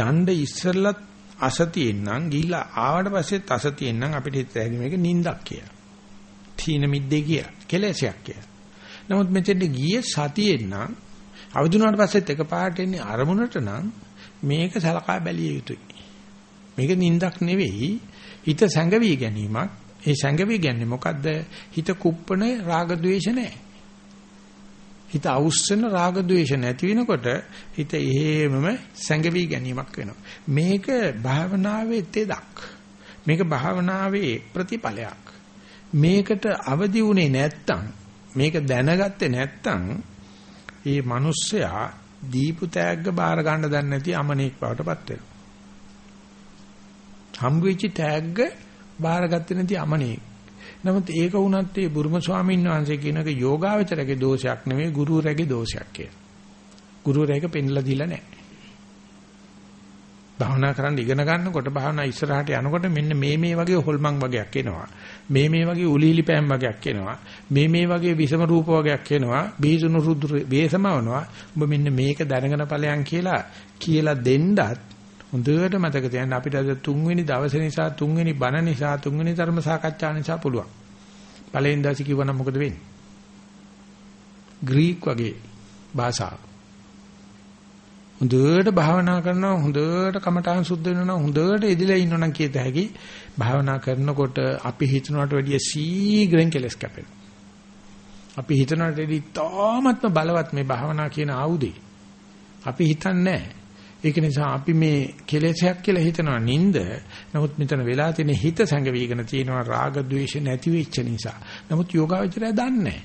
යන්න ඉස්සෙල්ලත් අසතියෙන් නම් ගිහිලා ආවට පස්සෙත් අසතියෙන් නම් අපිට හිතේ මේක නිින්දක් කියලා. තීන මිද්දේ කියලා. කෙලෙසයක් කියලා. නමුත් මෙතෙන්ට ගියේ සතියෙන් නම් අවදිුණාට පස්සෙත් එකපාරට එන්නේ අරමුණට නම් මේක සලකා බැලිය යුතුයි. මේක නිින්දක් නෙවෙයි හිත සැඟවි ගැනීමක්. ඒ සැඟවි කියන්නේ මොකද්ද? හිත කුප්පනේ රාග ద్వේෂ නැහැ. හිත අවුස්සන රාග ద్వේෂ නැති වෙනකොට හිත එහෙමම සැඟවි ගැනීමක් වෙනවා. මේක භාවනාවේ තෙදක්. මේක භාවනාවේ ප්‍රතිඵලයක්. මේකට අවදි වුණේ නැත්තම් මේක දැනගත්තේ නැත්තම් ඒ මිනිස්සයා දීපු තෑග්ග බාර ගන්න දන්නේ නැති අමනෙක් බවටපත් වෙනවා. හම්බ වෙච්ච තෑග්ග බාරගත්තේ නැති අමනෙක්. නමුත් ඒක වුණත් ඒ බුරුම ස්වාමීන් වහන්සේ කියනක යෝගාවචරගේ දෝෂයක් නෙවෙයි ගුරුවරයාගේ දෝෂයක් කියලා. ගුරුවරයාක පෙන්ලා දීලා නැහැ. භාවනා කරන්න ඉගෙන ගන්නකොට භාවනා ඉස්සරහට යනකොට මෙන්න මේ මේ වගේ හොල්මන් වගේක් එනවා. මේ මේ වගේ උලිලි පෑම් වගේක් එනවා. මේ මේ වගේ විසම රූප වගේක් එනවා. බීසුණු රුද්‍ර වේසමවනවා. ඔබ මෙන්න මේක දැනගෙන ඵලයන් කියලා කියලා දෙන්නත් හොඳට මතක තියාගන්න අපිට අද තුන්වෙනි දවසේ නිසා තුන්වෙනි බණ නිසා තුන්වෙනි ධර්ම සාකච්ඡා නිසා පුළුවන්. පළවෙනි දවසේ කිව්වනම් මොකද වෙන්නේ? ග්‍රීක වගේ භාෂාව. හොඳට භාවනා කරනවා හොඳට කමඨාන් සුද්ධ වෙනවා හොඳට එදිලා ඉන්නවනම් කියත හැකි භාවනා කරනකොට අපි හිතනවට වැඩිය සීඝ්‍රයෙන් කෙලස් කැපෙනවා. අපි හිතනවට වැඩිය තාමත්ම බලවත් මේ භාවනා කියන ආයුධේ. අපි හිතන්නේ ඒක නිසා අපි මේ කෙලෙසයක් කියලා හිතනවා නින්ද. නමුත් මෙතන වෙලා තියෙන හිත සංගවිගෙන තියෙනවා රාග ద్వේෂ නැති වෙච්ච නිසා. නමුත් යෝගාවචරය දන්නේ නැහැ.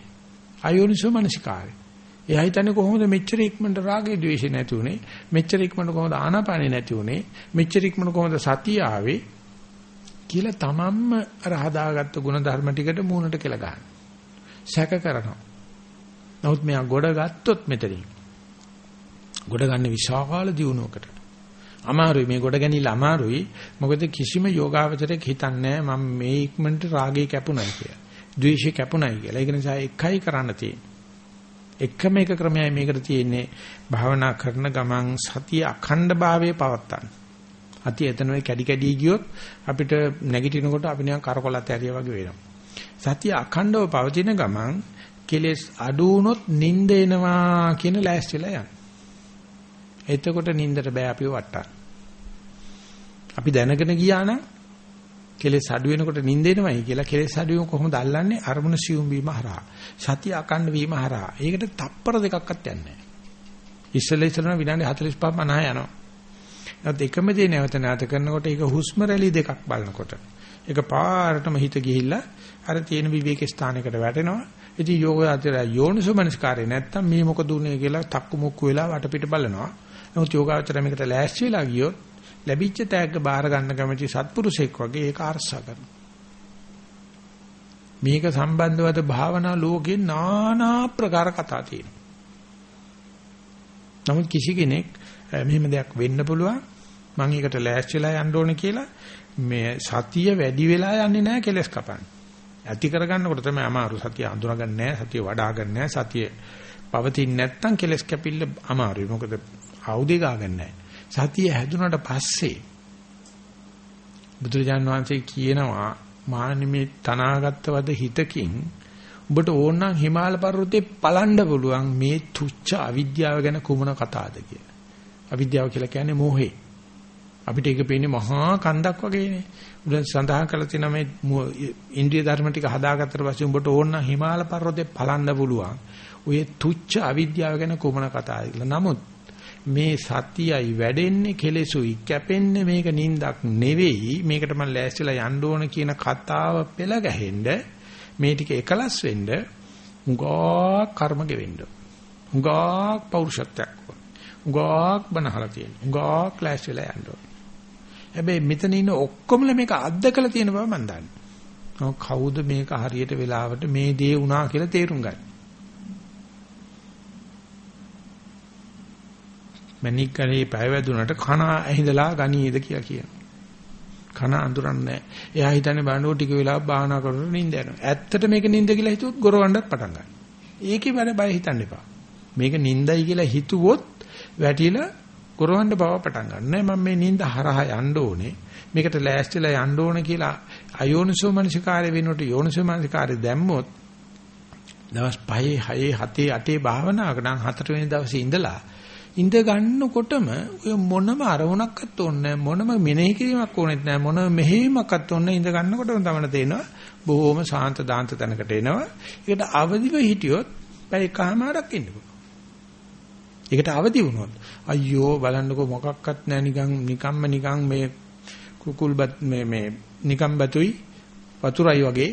අයෝනිසෝ මනසිකාරය. එයා හිතන්නේ කොහොමද මෙච්චර ඉක්මනට රාගේ ద్వේෂේ නැති උනේ? මෙච්චර ඉක්මනට කොහොමද ආනාපානේ නැති උනේ? මෙච්චර ඉක්මනට කොහොමද සතිය ආවේ? කියලා තමන්ම අර හදාගත්ත ගුණ ධර්ම ටිකට මූණට කියලා ගන්න. සැක කරනවා. නමුත් මෙයා ගොඩ ගත්තොත් මෙතනින් ගොඩ ගන්න විශාල දියුණුවකට. අමාරුයි මේ ගොඩ ගැනීම අමාරුයි. මොකද කිසිම යෝගාවචරයක් හිතන්නේ මම මේ ඉක්මනට රාගේ කැපුණයි කියලා. ද්වේෂේ කැපුණයි කියලා. ඒක නිසා එකයි කරන්න තියෙන්නේ. එකම එක ක්‍රමයයි මේකට තියෙන්නේ භාවනා කරන ගමන් සතිය අඛණ්ඩ භාවයේ පවත්තන්න. අති එතනොයි කැඩි කැඩි ගියොත් අපිට නැගිටිනකොට අපි නිකන් කරකොලත් ඇරියා වගේ වෙනවා. සතිය අඛණ්ඩව පවතින ගමන් කෙලෙස් අඩු වුණොත් නිින්ද එනවා කියන ලෑස්තිලා යන. එතකොට නිින්දට බෑ අපිව වට්ටන්න. අපි දැනගෙන ගියා නම් කෙලෙස් අඩු වෙනකොට නිින්ද එනවයි කියලා කෙලෙස් අඩු වීම කොහොමද අල්ලන්නේ? අරමුණ සියුම් වීම හරහා. සතිය අකණ්ඩ වීම හරහා. ඒකට තප්පර දෙකක්වත් යන්නේ නැහැ. ඉස්සෙල්ලා ඉස්සෙල්ලා විනාඩි 45 50 යනවා. ඒත් එකම දේ නැවත නැවත කරනකොට ඒක හුස්ම රැලි දෙකක් බලනකොට. ඒක පාරටම හිත ගිහිල්ලා අර තියෙන විවේක ස්ථානයකට වැටෙනවා. ඉතින් යෝගාචරය යෝනිසෝමනස්කාරය නැත්තම් මේ මොකද උනේ කියලා තක්කු මුක්කු වෙලා වටපිට බලනවා. නමුත් යෝගාචරය මේකට ලෑස්ති වෙලා ගියොත් ලැබිච්ච තෑග්ග බාර ගන්න කැමති සත්පුරුෂෙක් වගේ ඒක අරසා කරනවා. මේක සම්බන්ධවද භාවනා ලෝකේ নানা ප්‍රකාර කතා තියෙනවා. නමුත් කිසි කෙනෙක් මෙහෙම දෙයක් වෙන්න පුළුවන් මම ඒකට ලෑස්තිලා යන්න ඕනේ කියලා මේ සතිය වැඩි වෙලා යන්නේ නැහැ කෙලස් කපන්නේ. ඇති කරගන්නකොට තමයි අමාරු සතිය අඳුරගන්නේ නැහැ සතිය වඩා ගන්න නැහැ සතිය පවතින්නේ නැත්නම් කෙලස් කැපිල්ල අමාරුයි. මොකද ආයුධය ගාගන්නේ නැහැ. සතිය හැදුනට පස්සේ බුදුරජාන් වහන්සේ කියනවා මානිමේ තනාගත්ත වද හිතකින් ඔබට ඕන නම් හිමාල පර්වතේ පලන්න පුළුවන් මේ තුච්ච අවිද්‍යාව ගැන කුමන කතාවද කියලා. අවිද්‍යාව කියලා කියන්නේ මෝහේ. අපිට ඒක පේන්නේ මහා කන්දක් වගේනේ. උඩ සඳහන් කරලා තියෙන මේ ඉන්ද්‍රිය ධර්ම ටික හදාගත්තට පස්සේ උඹට ඕන නම් හිමාල පර්වතේ පලන්න පුළුවන්. ඔය තුච්ච අවිද්‍යාව ගැන කුමන කතාවද කියලා. නමුත් මේ සතියයි වැඩෙන්නේ කෙලෙසුයි කැපෙන්නේ මේක නින්දක් නෙවෙයි. මේකට මම ලෑස්තිලා යන්න ඕන කියන කතාව පෙළ ගැහෙන්න මේ ටික එකලස් වෙන්න උගා කර්ම ගෙවෙන්න උගා පෞරුෂත්වයක් උගා බනහලා තියෙන උගා ක්ලාස් වෙලා යන්න ඕන. හැබැයි මෙතන ඉන්න ඔක්කොමල මේක අත්දකලා තියෙන බව මම දන්නේ. කවුද මේක හරියට වෙලාවට මේ දේ වුණා කියලා තේරුම් ගන්නේ. මණික් ගලේ පැය වැදුනට කන ඇහිඳලා ගනීද කියලා කියනවා. කන අඳුරන්නේ එයා හිතන්නේ බණ්ඩෝ ටික වෙලාවක් භාවනා කරනකොට නිින්ද යනවා. ඇත්තට මේක නිින්ද කියලා හිතුවොත් ගොරවන්නත් පටන් ගන්නවා. ඒකේ වැඩ බය හිතන්න එපා. මේක නිින්දයි කියලා හිතුවොත් වැටිලා ගොරවන්න බව පටන් ගන්න. මම මේ නිින්ද හරහා යන්න ඕනේ. මේකට ලෑස්තිලා යන්න ඕනේ කියලා අයෝනිසෝ මනසිකාරය වෙනකොට යෝනිසෝ මනසිකාරය දැම්මොත් දවස් 5 6 7 8 භාවනාවක නම් හතර වෙනි දවසේ ඉඳලා ඉඳ ගන්නකොටම ඔය මොනම අරමුණක්වත් ඕනේ මොනම මෙනෙහි කිරීමක් ඕනෙත් නැහැ. මොනම මෙහෙයීමක්වත් ඕනේ ඉඳ ගන්නකොටම තමයි තේනවා බොහොම සාන්ත දාන්ත තැනකට එනවා. ඒකට අවදිව හිටියොත් පැය එකමාරක් ඉන්න පුළුවන්. ඒකට අවදි වුණොත් අයියෝ බලන්නකෝ මොකක්වත් නැහැ. නිකන් නිකම්ම නිකන් මේ කුකුල්බත් මේ මේ නිකම් බතුයි වතුරයි වගේ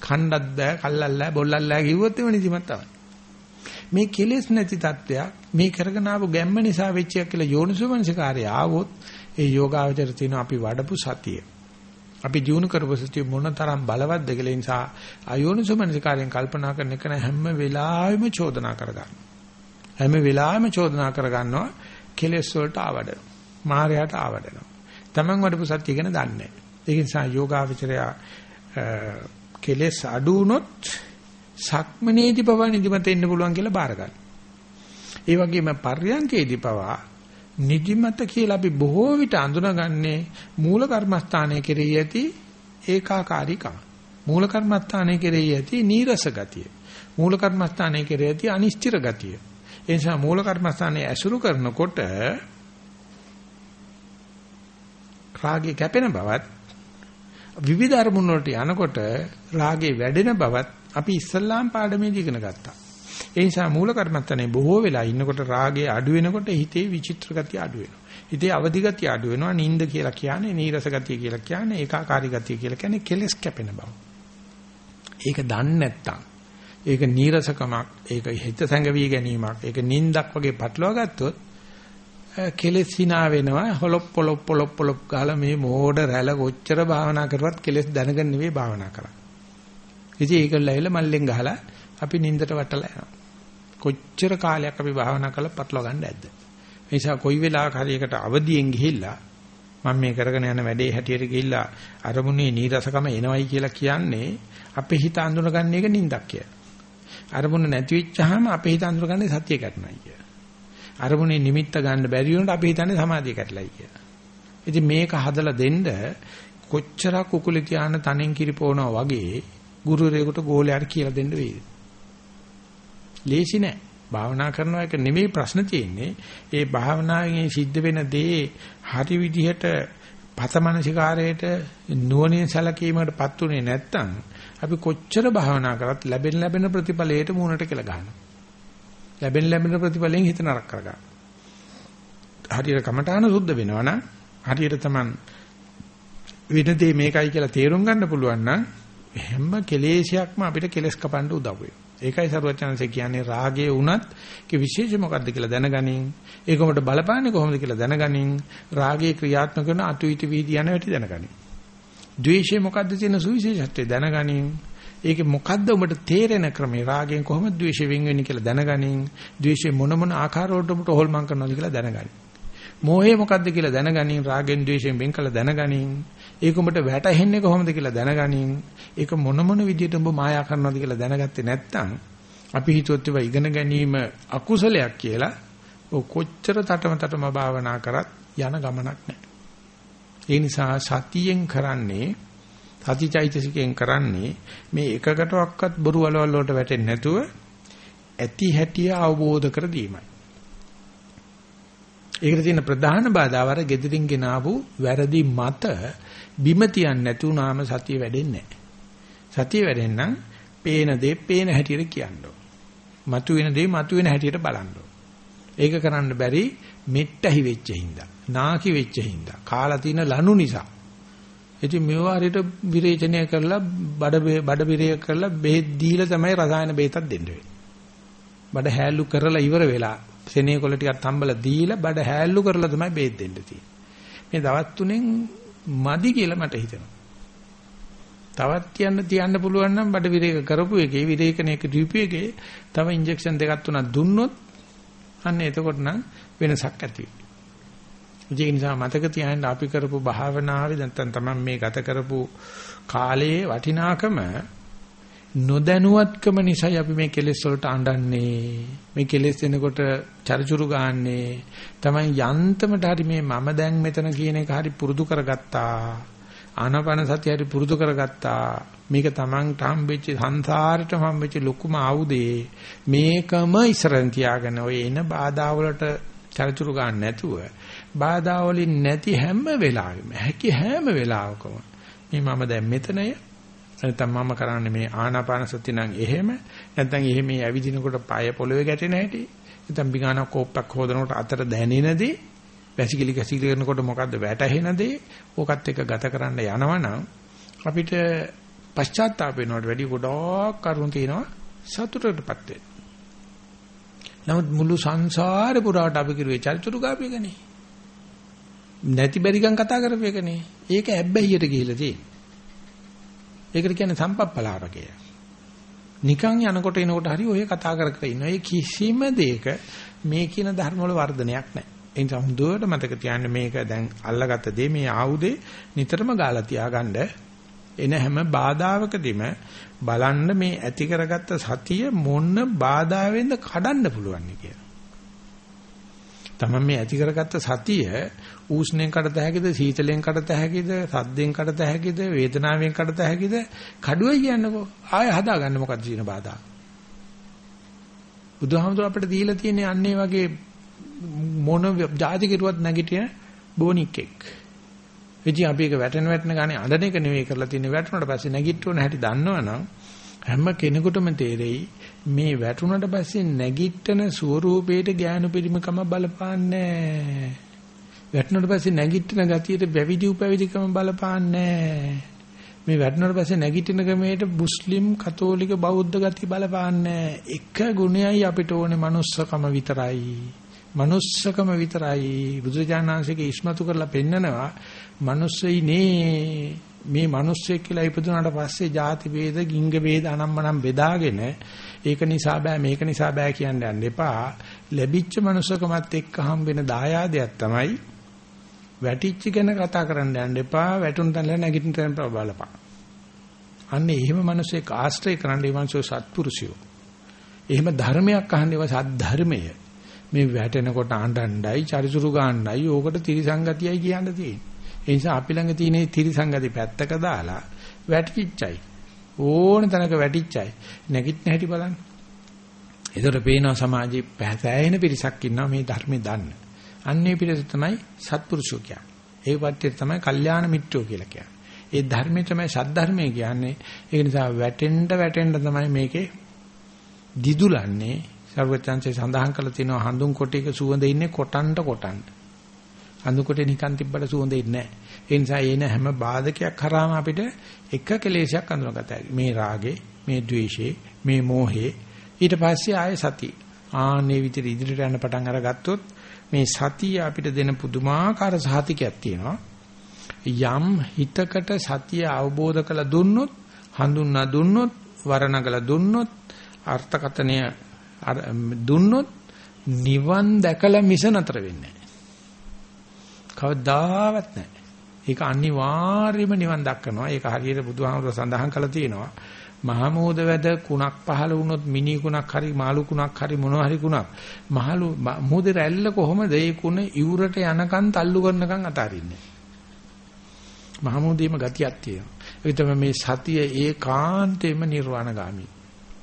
කණ්ඩක් බෑ කල්ලල්ලා බොල්ලල්ලා කිව්වොත් එම නිදිමත තමයි. මේ කෙලෙස් නැති තත්වයක් මේ කරගෙන ආපු ගැම්ම නිසා වෙච්ච එක කියලා යෝනිසෝමනසිකාරය ආවොත් ඒ යෝගාවචර තියෙන අපි වඩපු සතිය. අපි ජීවුන කරපු සතිය මොන තරම් බලවත්ද කියලා නිසා අයෝනිසෝමනසිකාරයෙන් කල්පනා කරන එක හැම වෙලාවෙම චෝදනා කරගන්න. හැම වෙලාවෙම චෝදනා කරගන්නවා කෙලෙස් වලට ආවඩන මායයට ආවඩනවා. Taman වඩපු සතිය ගැන දන්නේ නැහැ. ඒ නිසා යෝගාවචරය කෙලෙස් අඩු වුණොත් සක්මනේදී පවා නිදිමත එන්න පුළුවන් කියලා බාර ගන්න. ඒ වගේම පර්යංකේදී පවා නිදිමත කියලා අපි බොහෝ විට අඳුනගන්නේ මූල කර්මස්ථානයේ කෙරෙහි ඇති ඒකාකාරීකම. මූල කර්මස්ථානයේ කෙරෙහි ඇති නීරස ගතිය. මූල කර්මස්ථානයේ කෙරෙහි ඇති අනිශ්චිත ගතිය. ඒ නිසා මූල කර්මස්ථානයේ ඇසුරු කරනකොට රාගය කැපෙන බවත් විවිධ අරමුණු වලට යනකොට රාගේ වැඩෙන බවත් අපි ඉස්සල්ලාම් පාඩමේදී ඉගෙන ගත්තා. ඒ නිසා මූල කර්මත්තනේ බොහෝ වෙලා ඉන්නකොට රාගේ අඩු වෙනකොට හිතේ විචිත්‍ර ගතිය අඩු වෙනවා. හිතේ අවදි ගතිය අඩු වෙනවා. නිନ୍ଦ කියලා කියන්නේ නීරස ගතිය කියලා කියන්නේ ඒකාකාරී ගතිය කියලා කියන්නේ කෙලස් කැපෙන බව. ඒක දන්නේ නැත්තම් ඒක නීරසකමක්, ඒක හිත සංගවි ගැනීමක්, ඒක නින්දක් වගේ පටලවා ගත්තොත් කෙලෙස් hina වෙනවා හොලොප් පොලොප් පොලොප් පොලොප් ගාලා මේ මෝඩ රැළ කොච්චර භාවනා කරුවත් කෙලෙස් දැනගෙන නෙවෙයි භාවනා කරන්නේ. ඉතින් ඒකල ඇවිල්ලා මල්ලෙන් ගහලා අපි නින්දට වටලා යනවා. කොච්චර කාලයක් අපි භාවනා කළා පටලවා ගන්න ඇද්ද? ඒ නිසා කොයි වෙලාවක හරි එකට අවදියෙන් ගිහිල්ලා මම මේ කරගෙන යන වැඩේ හැටියට ගිහිල්ලා අරමුණේ නීරසකම එනවයි කියලා කියන්නේ අපේ හිත අඳුනගන්න එක නින්දක් කියලා. අරමුණ නැති වෙච්චාම අපේ හිත අඳුනගන්නේ සතිය කැටනයි කියලා. අරමුණේ නිමිත්ත ගන්න බැරි වුණොත් අපි හිතන්නේ සමාධිය කැටලයි කියලා. ඉතින් මේක හදලා දෙන්න කොච්චරක් කුකුලේ තියාන තනෙන් කිරිපෝනවා වගේ ගුරුවරයෙකුට ගෝලයාට කියලා දෙන්න වේද? ලේසි නෑ. භාවනා කරනවා එක නෙමෙයි ප්‍රශ්න තියෙන්නේ. ඒ භාවනාවේ සිද්ධ වෙන දේ හරි විදිහට පතමනසිකාරයට නුවණින් සැලකීමකටපත් උනේ නැත්තම් අපි කොච්චර භාවනා කරත් ලැබෙන ලැබෙන ප්‍රතිඵලයට මූණට කියලා ගන්නවා. ලැබෙන ලැබෙන ප්‍රතිඵලයෙන් හිත නරක කරගන්න. හරියට කමඨාන සුද්ධ වෙනවනම් හරියට Taman වෙනදේ මේකයි කියලා තේරුම් ගන්න පුළුවන් නම් හැම කෙලේශයක්ම අපිට කෙලස් කපන්න උදව් වෙනවා. ඒකයි සරුවචනන්සේ කියන්නේ රාගයේ උනත් කි විශේෂ මොකද්ද කියලා දැනගනින්. ඒකමට බලපාන්නේ කොහොමද කියලා දැනගනින්. රාගයේ ක්‍රියාත්මක කරන අතුයිති වීදි යන වැටි දැනගනින්. ද්වේෂයේ මොකද්ද තියෙන සුවිශේෂත්වය දැනගනින්. ඒකේ මොකද්ද ඔබට තේරෙන ක්‍රමේ රාගයෙන් කොහොමද ද්වේෂය වෙන් වෙන්නේ කියලා දැනගනින්. ද්වේෂය මොන මොන ආකාරවලට ඔබට හොල්මන් කරනවද කියලා දැනගනින්. මෝහය මොකද්ද කියලා දැනගනින්. රාගෙන් ද්වේෂයෙන් වෙන් කළ දැනගනින්. ඒක ඔබට වැටහෙන්නේ කොහොමද කියලා දැනගනින්. ඒක මොන මොන විදියට ඔබ මායා කරනවද කියලා දැනගත්තේ නැත්නම් අපි හිතුවත් ඒවා ඉගෙන ගැනීම අකුසලයක් කියලා ඔය කොච්චර තටම තටම භාවනා කරත් යන ගමනක් නැහැ. ඒ නිසා සතියෙන් කරන්නේ සතිචෛතසිකයෙන් කරන්නේ මේ එකකටවත් බොරු වලවල් වලට වැටෙන්නේ නැතුව ඇති හැටිය අවබෝධ කර දීමයි. ඒකට තියෙන ප්‍රධාන බාධාව අර gedirin ගෙනාවු වැරදි මත බිම තියන්නේ නැතුණාම සතිය වැඩෙන්නේ නැහැ. සතිය වැඩෙන්නම් පේන දේ පේන හැටියට කියන්න ඕන. මතුවෙන දේ මතුවෙන හැටියට බලන්න ඕන. ඒක කරන්න බැරි මෙට්ටහි වෙච්ච හින්දා, නාකි වෙච්ච හින්දා, කාලා තියෙන ලනු නිසා ඉතින් මේවා හරියට විරේචනය කරලා බඩ බඩ විරය කරලා බෙහෙත් දීලා තමයි රසායන බෙහෙතක් දෙන්න වෙන්නේ. බඩ හැල්ලු කරලා ඉවර වෙලා සෙනෙකොළ ටිකක් තම්බලා දීලා බඩ හැල්ලු කරලා තමයි බෙහෙත් දෙන්න තියෙන්නේ. මේ දවස් තුනෙන් මදි කියලා මට හිතෙනවා. තවත් කියන්න තියන්න පුළුවන් නම් බඩ විරේක කරපු එකේ විරේකන එක දීපු එකේ තව ඉන්ජෙක්ෂන් දෙකක් තුනක් දුන්නොත් අන්න එතකොට නම් වෙනසක් ඇති වෙයි. ඒ නිසා මතක තියාගන්න අපි කරපු භාවනාවේ නැත්නම් තමයි මේ ගත කරපු කාලයේ වටිනාකම නොදැනුවත්කම නිසායි අපි මේ කෙලෙස් වලට අඬන්නේ. මේ කෙලෙස් එනකොට චරිචුරු ගන්නනේ තමයි යන්තමට හරි මේ මම දැන් මෙතන කියන එක හරි පුරුදු කරගත්තා. ආනාපාන සතිය හරි පුරුදු කරගත්තා. මේක Tamanට හම්බෙච්ච සංසාරෙට හම්බෙච්ච ලොකුම ආයුධේ. මේකම ඉස්සරන් තියාගෙන ඔය එන බාධා වලට චරිචුරු ගන්න නැතුව බාධා වලින් නැති හැම වෙලාවෙම හැකි හැම වෙලාවකම මේ මම දැන් මෙතනය නැත්නම් මම කරන්නේ මේ ආනාපාන සති නම් එහෙම නැත්නම් එහෙම මේ ඇවිදිනකොට পায় පොළවේ ගැටෙන හැටි නැත්නම් බිගාන කෝප්පක් හොදනකොට අතර දැනෙනදී වැසිකිලි කැසිකිලි කරනකොට මොකද්ද වැටහෙනදී ඕකත් එක්ක ගත කරන්න යනවනම් අපිට පශ්චාත්තාප වෙනවට වැඩි ගොඩක් කරුණු තියෙනවා සතුටටපත් වෙන්න. නමුත් මුළු සංසාරේ පුරාට අපි කිරුවේ චරිචුරු ගාපේකනේ. නැති බැරිකම් කතා කරපේකනේ. ඒක ඇබ්බැහියට ගිහිල්ලා තියෙන්නේ. ඒකට කියන්නේ සම්පප්පලාපකය. නිකන් යනකොට එනකොට හරි ඔය කතා කර කර ඉන්න. ඒ කිසිම දෙයක මේ කියන ධර්ම වල වර්ධනයක් නැහැ. ඒ නිසා හොඳට මතක තියාගන්න මේක දැන් අල්ලගත්ත දේ මේ ආයුධේ නිතරම ගාලා තියාගන්න එන හැම බාධාවකදීම බලන්න මේ ඇති කරගත්ත සතිය මොන බාධාවෙන්ද කඩන්න පුළුවන් කියලා. තමයි මේ ඇති කරගත්ත සතිය ඌෂ්ණයෙන් කඩත හැකිද සීතලෙන් කඩත හැකිද සද්දෙන් කඩත හැකිද වේදනාවෙන් කඩත හැකිද? කඩුවයි කියන්නකෝ. ආය හදාගන්න මොකක්ද කියන බාධා. බුදුහාමුදුර අපිට දීලා තියෙන්නේ අන්නේ වගේ මොන જાති කෙරුවත් නැගිටින බොනික්ෙක් ඉතින් අපි ඒක වැටෙන වැටෙන ගානේ අඬන එක නෙවෙයි කරලා තියෙන්නේ වැටුණාට පස්සේ නැගිට්ටුවන හැටි දන්නවනම් හැම කෙනෙකුටම තේරෙයි මේ වැටුණට පස්සේ නැගිට්ටන ස්වරූපේට ඥාන පිරිමකම බලපාන්නේ වැටුණට පස්සේ නැගිටින ගතියට වැවිදි උපැවිදිකම බලපාන්නේ මේ වැටුණට පස්සේ නැගිටින ක්‍රමයට මුස්ලිම් කතෝලික බෞද්ධ ගති බලපාන්නේ එක ගුණයයි අපිට ඕනේ manussකම විතරයි. manussකම විතරයි. බුදුජානනාංශයේ ඉස්මතු කරලා පෙන්නනවා manussයි නේ මේ මිනිස්සෙක් කියලා ඉපදුනාට පස්සේ ಜಾති ભેද, ගිංග ભેද අනම්මනම් බෙදාගෙන ඒක නිසා බෑ මේක නිසා බෑ කියන්න යන්න එපා. ලැබිච්ච මනුස්සකමත් එක්ක හම් වෙන දායාදයක් තමයි වැටිච්ච ගැන කතා කරන්න යන්න එපා. වැටුන තැන නැගිටින තැන බලපන්. අන්න එහෙම මිනිස්සෙක් ආශ්‍රය කරන්න ඒ මිනිස්සු සත්පුරුෂයෝ. එහෙම ධර්මයක් අහන්නේ වා සද්ධර්මය. මේ වැටෙනකොට අඬණ්ඩයි, චරිචුරු ගන්නයි, ඕකට තිරිසංගතියයි කියන්න තියෙන්නේ. ඒ නිසා අපි ළඟ තියෙන තිරිසංගති පැත්තක දාලා වැටිච්චයි. ඕන තැනක වැටිච්චයි. නැගිටින හැටි බලන්න. ඒතර පේනවා සමාජයේ පැහැසෑයෙන පිරිසක් ඉන්නවා මේ ධර්මේ දන්න. අන්නේ පිරිස තමයි සත්පුරුෂෝ කියන්නේ. ඒ වටේ තමයි කල්යාණ මිත්‍රෝ කියලා කියන්නේ. ඒ ධර්මයේ තමයි සද්ධර්මය කියන්නේ. ඒ නිසා වැටෙන්න වැටෙන්න තමයි මේකේ දිදුලන්නේ. සර්වචන්සේ සඳහන් කළ තියෙනවා හඳුන් කොටේක සුවඳ ඉන්නේ කොටන්ට කොටන්ට. හඳුන් කොටේ නිකන් තිබ්බට සුවඳ ඉන්නේ නැහැ. ඒ නිසා එන හැම බාධකයක් කරාම අපිට එක කෙලෙසයක් අඳුනගත හැකියි. මේ රාගේ, මේ ද්වේෂේ, මේ මෝහේ ඊට පස්සේ ආය සතිය. ආන්නේ විතර ඉදිරියට යන පටන් අරගත්තොත් මේ සතිය අපිට දෙන පුදුමාකාර සහතිකයක් තියෙනවා. යම් හිතකට සතිය අවබෝධ කළ දුන්නොත්, හඳුන්වා දුන්නොත්, වර්ණගල දුන්නොත්, අර්ථකතනය දුන්නොත් නිවන් දැකලා මිස නතර වෙන්නේ නැහැ. කවදාවත් නැහැ. ඒක අනිවාර්යයෙන්ම නිවන් දක්කනවා. ඒක හරියට බුදුහාමුදුර සඳහන් කළා තියෙනවා. මහමෝද වැද කුණක් පහළ වුණොත් මිනි කුණක් හරි මාළු කුණක් හරි මොනවා හරි කුණක් මහලු මොහොතේ රැල්ල කොහොමද ඒ කුණ ඉවුරට යනකන් තල්ලු කරනකන් අතාරින්නේ මහමෝදේම ගතියක් තියෙනවා ඒ තමයි මේ සතිය ඒකාන්තයෙන්ම නිර්වාණගාමී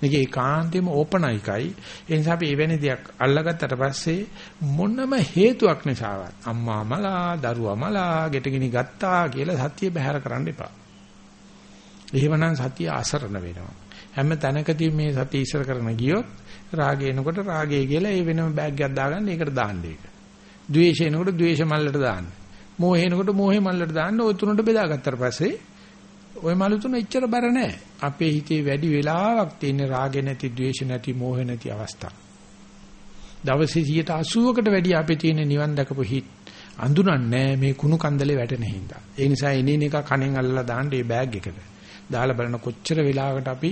මේක ඒකාන්තයෙන්ම ඕපනයිකයි. ඒ නිසා අපි එවැනි දෙයක් අල්ලගත්තට පස්සේ මොනම හේතුවක් නිසාවත් අම්මා මලා, දරුවා මලා, ගෙටගිනි ගත්තා කියලා සතිය බැහැර කරන්න එපා. එහෙමනම් සතිය අසරණ වෙනවා. හැම තැනකදී මේ සතිය ඉස්සර කරන ගියොත් රාගය එනකොට රාගය කියලා ඒ වෙනම බෑග් එකක් දාගන්න ඒකට දාන්න ඒක. ද්වේෂය එනකොට ද්වේෂ මල්ලට දාන්න. මෝහය එනකොට මෝහේ මල්ලට දාන්න ওই තුනට බෙදාගත්තට පස්සේ ওই මලු තුන එච්චර බර නැහැ. අපේ හිතේ වැඩි වෙලාවක් තියෙන රාගෙ නැති, ද්වේෂ නැති, මෝහ නැති අවස්ථා. දවසේ 80කට වැඩි අපේ තියෙන නිවන් දකපු හිත අඳුනන්නේ මේ කුණු කන්දලේ වැටෙන හින්දා. ඒ නිසා එනින එක කණෙන් අල්ලලා දාන්න මේ බෑග් එකට. දාලා බලන කොච්චර වෙලාවකට අපි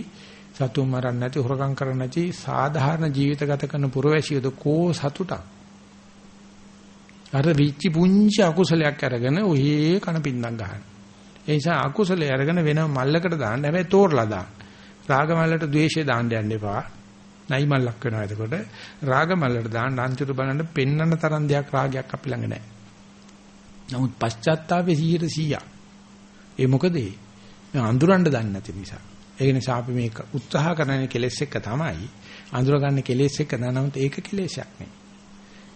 සතුන් මරන්න නැති හොරකම් කරන්න නැති සාධාරණ ජීවිත ගත කරන පුරවැසියද කෝ සතුටක්. අර විච්චි පුංචි අකුසලයක් අරගෙන ඔහේ කන පින්දම් ගන්න. ඒ නිසා අකුසලයේ අරගෙන වෙන මල්ලකට දාන්න හැබැයි තෝරලා දාන්න. රාග මල්ලට ද්වේෂය දාන්න යන්න එපා. නයි මල්ලක් වෙනවා එතකොට රාග මල්ලට දාන්න අන්තිර බලන්න පෙන්නන තරම් දෙයක් රාගයක් අපි ළඟ නැහැ. නමුත් පශ්චාත්තාපේ 100%. ඒ මොකද ඒ අඳුරන්න දන්නේ නැති නිසා. ඒ නිසා අපි මේක උත්සාහ කරන කෙලෙස් එක තමයි අඳුර ගන්න කෙලෙස් එක නමුත් ඒක කෙලෙසයක් නෙවෙයි.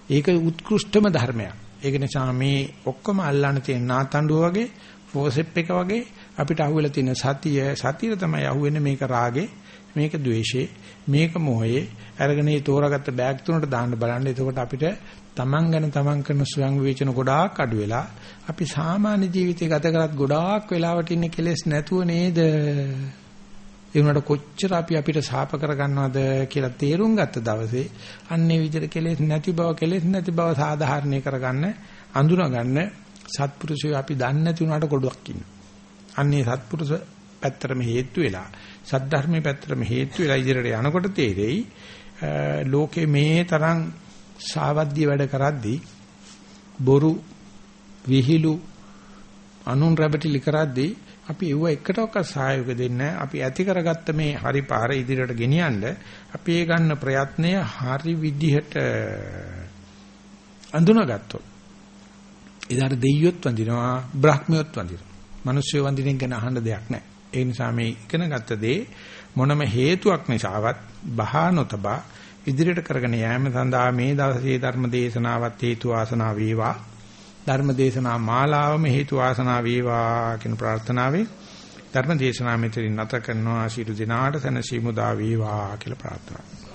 ඒක උත්කෘෂ්ඨම ධර්මයක්. ඒක නිසා මේ ඔක්කොම අල්ලන්න තියෙන නාතඬුව වගේ ෆෝසෙප් එක වගේ අපිට අහුවෙලා තියෙන සතිය සතිය තමයි අහුවෙන්නේ මේක රාගේ මේක ද්වේෂේ මේක මොහේ. අරගෙන මේ තෝරාගත්ත බෑග් තුනට දාන්න බලන්න. එතකොට අපිට තමන් ගැන තමන් කරන ස්වයං විවේචන ගොඩාක් අඩු වෙලා අපි සාමාන්‍ය ජීවිතය ගත කරත් ගොඩාක් වෙලාවට ඉන්නේ කෙලෙස් නැතුව නේද? ඒ වුණාට කොච්චර අපි අපිට ශාප කරගන්නවද කියලා තේරුම් ගත්ත දවසේ අන්නේ විදිහට කෙලෙස් නැති බව කෙලෙස් නැති බව සාධාරණේ කරගන්න අඳුනගන්න සත්පුරුෂය අපි දන්නේ නැති වුණාට ගොඩක් ඉන්නවා. අන්නේ සත්පුරුෂ පැත්තරම හේතු වෙලා සද්ධර්මයේ පැත්තරම හේතු වෙලා ඉදිරියට යනකොට තේරෙයි ලෝකේ මේ තරම් සාවද්‍ය වැඩ කරද්දී බොරු විහිළු අනුන් රැබටිලි කරද්දී අපි ඒව එකටවත් සහයෝග දෙන්නේ අපි ඇති කරගත්ත මේ හරි පාර ඉදිරියට ගෙනියන්න අපි ඒ ගන්න ප්‍රයත්නය හරි විදිහට අඳුනගත්තොත් එදාට දෙයියොත් වඳිනවා බ්‍රහ්මියොත් වඳිනවා. මිනිස්සු වඳින ගැන අහන්න දෙයක් නැහැ. ඒ නිසා මේ ඉගෙන ගත්ත දේ මොනම හේතුවක් නිසාවත් බහා නොතබා ඉදිරියට කරගෙන යෑම සඳහා මේ දවසේ ධර්ම දේශනාවත් හේතු ආසනාව වේවා. ධර්ම දේශනා මාලාවම හේතු ආසනාව වේවා කියන ප්‍රාර්ථනාවෙන් ධර්ම දේශනාව මෙතනින් නැත කරනවා. ශිරු දිනාට සනසීමු දා වේවා කියලා ප්‍රාර්ථනා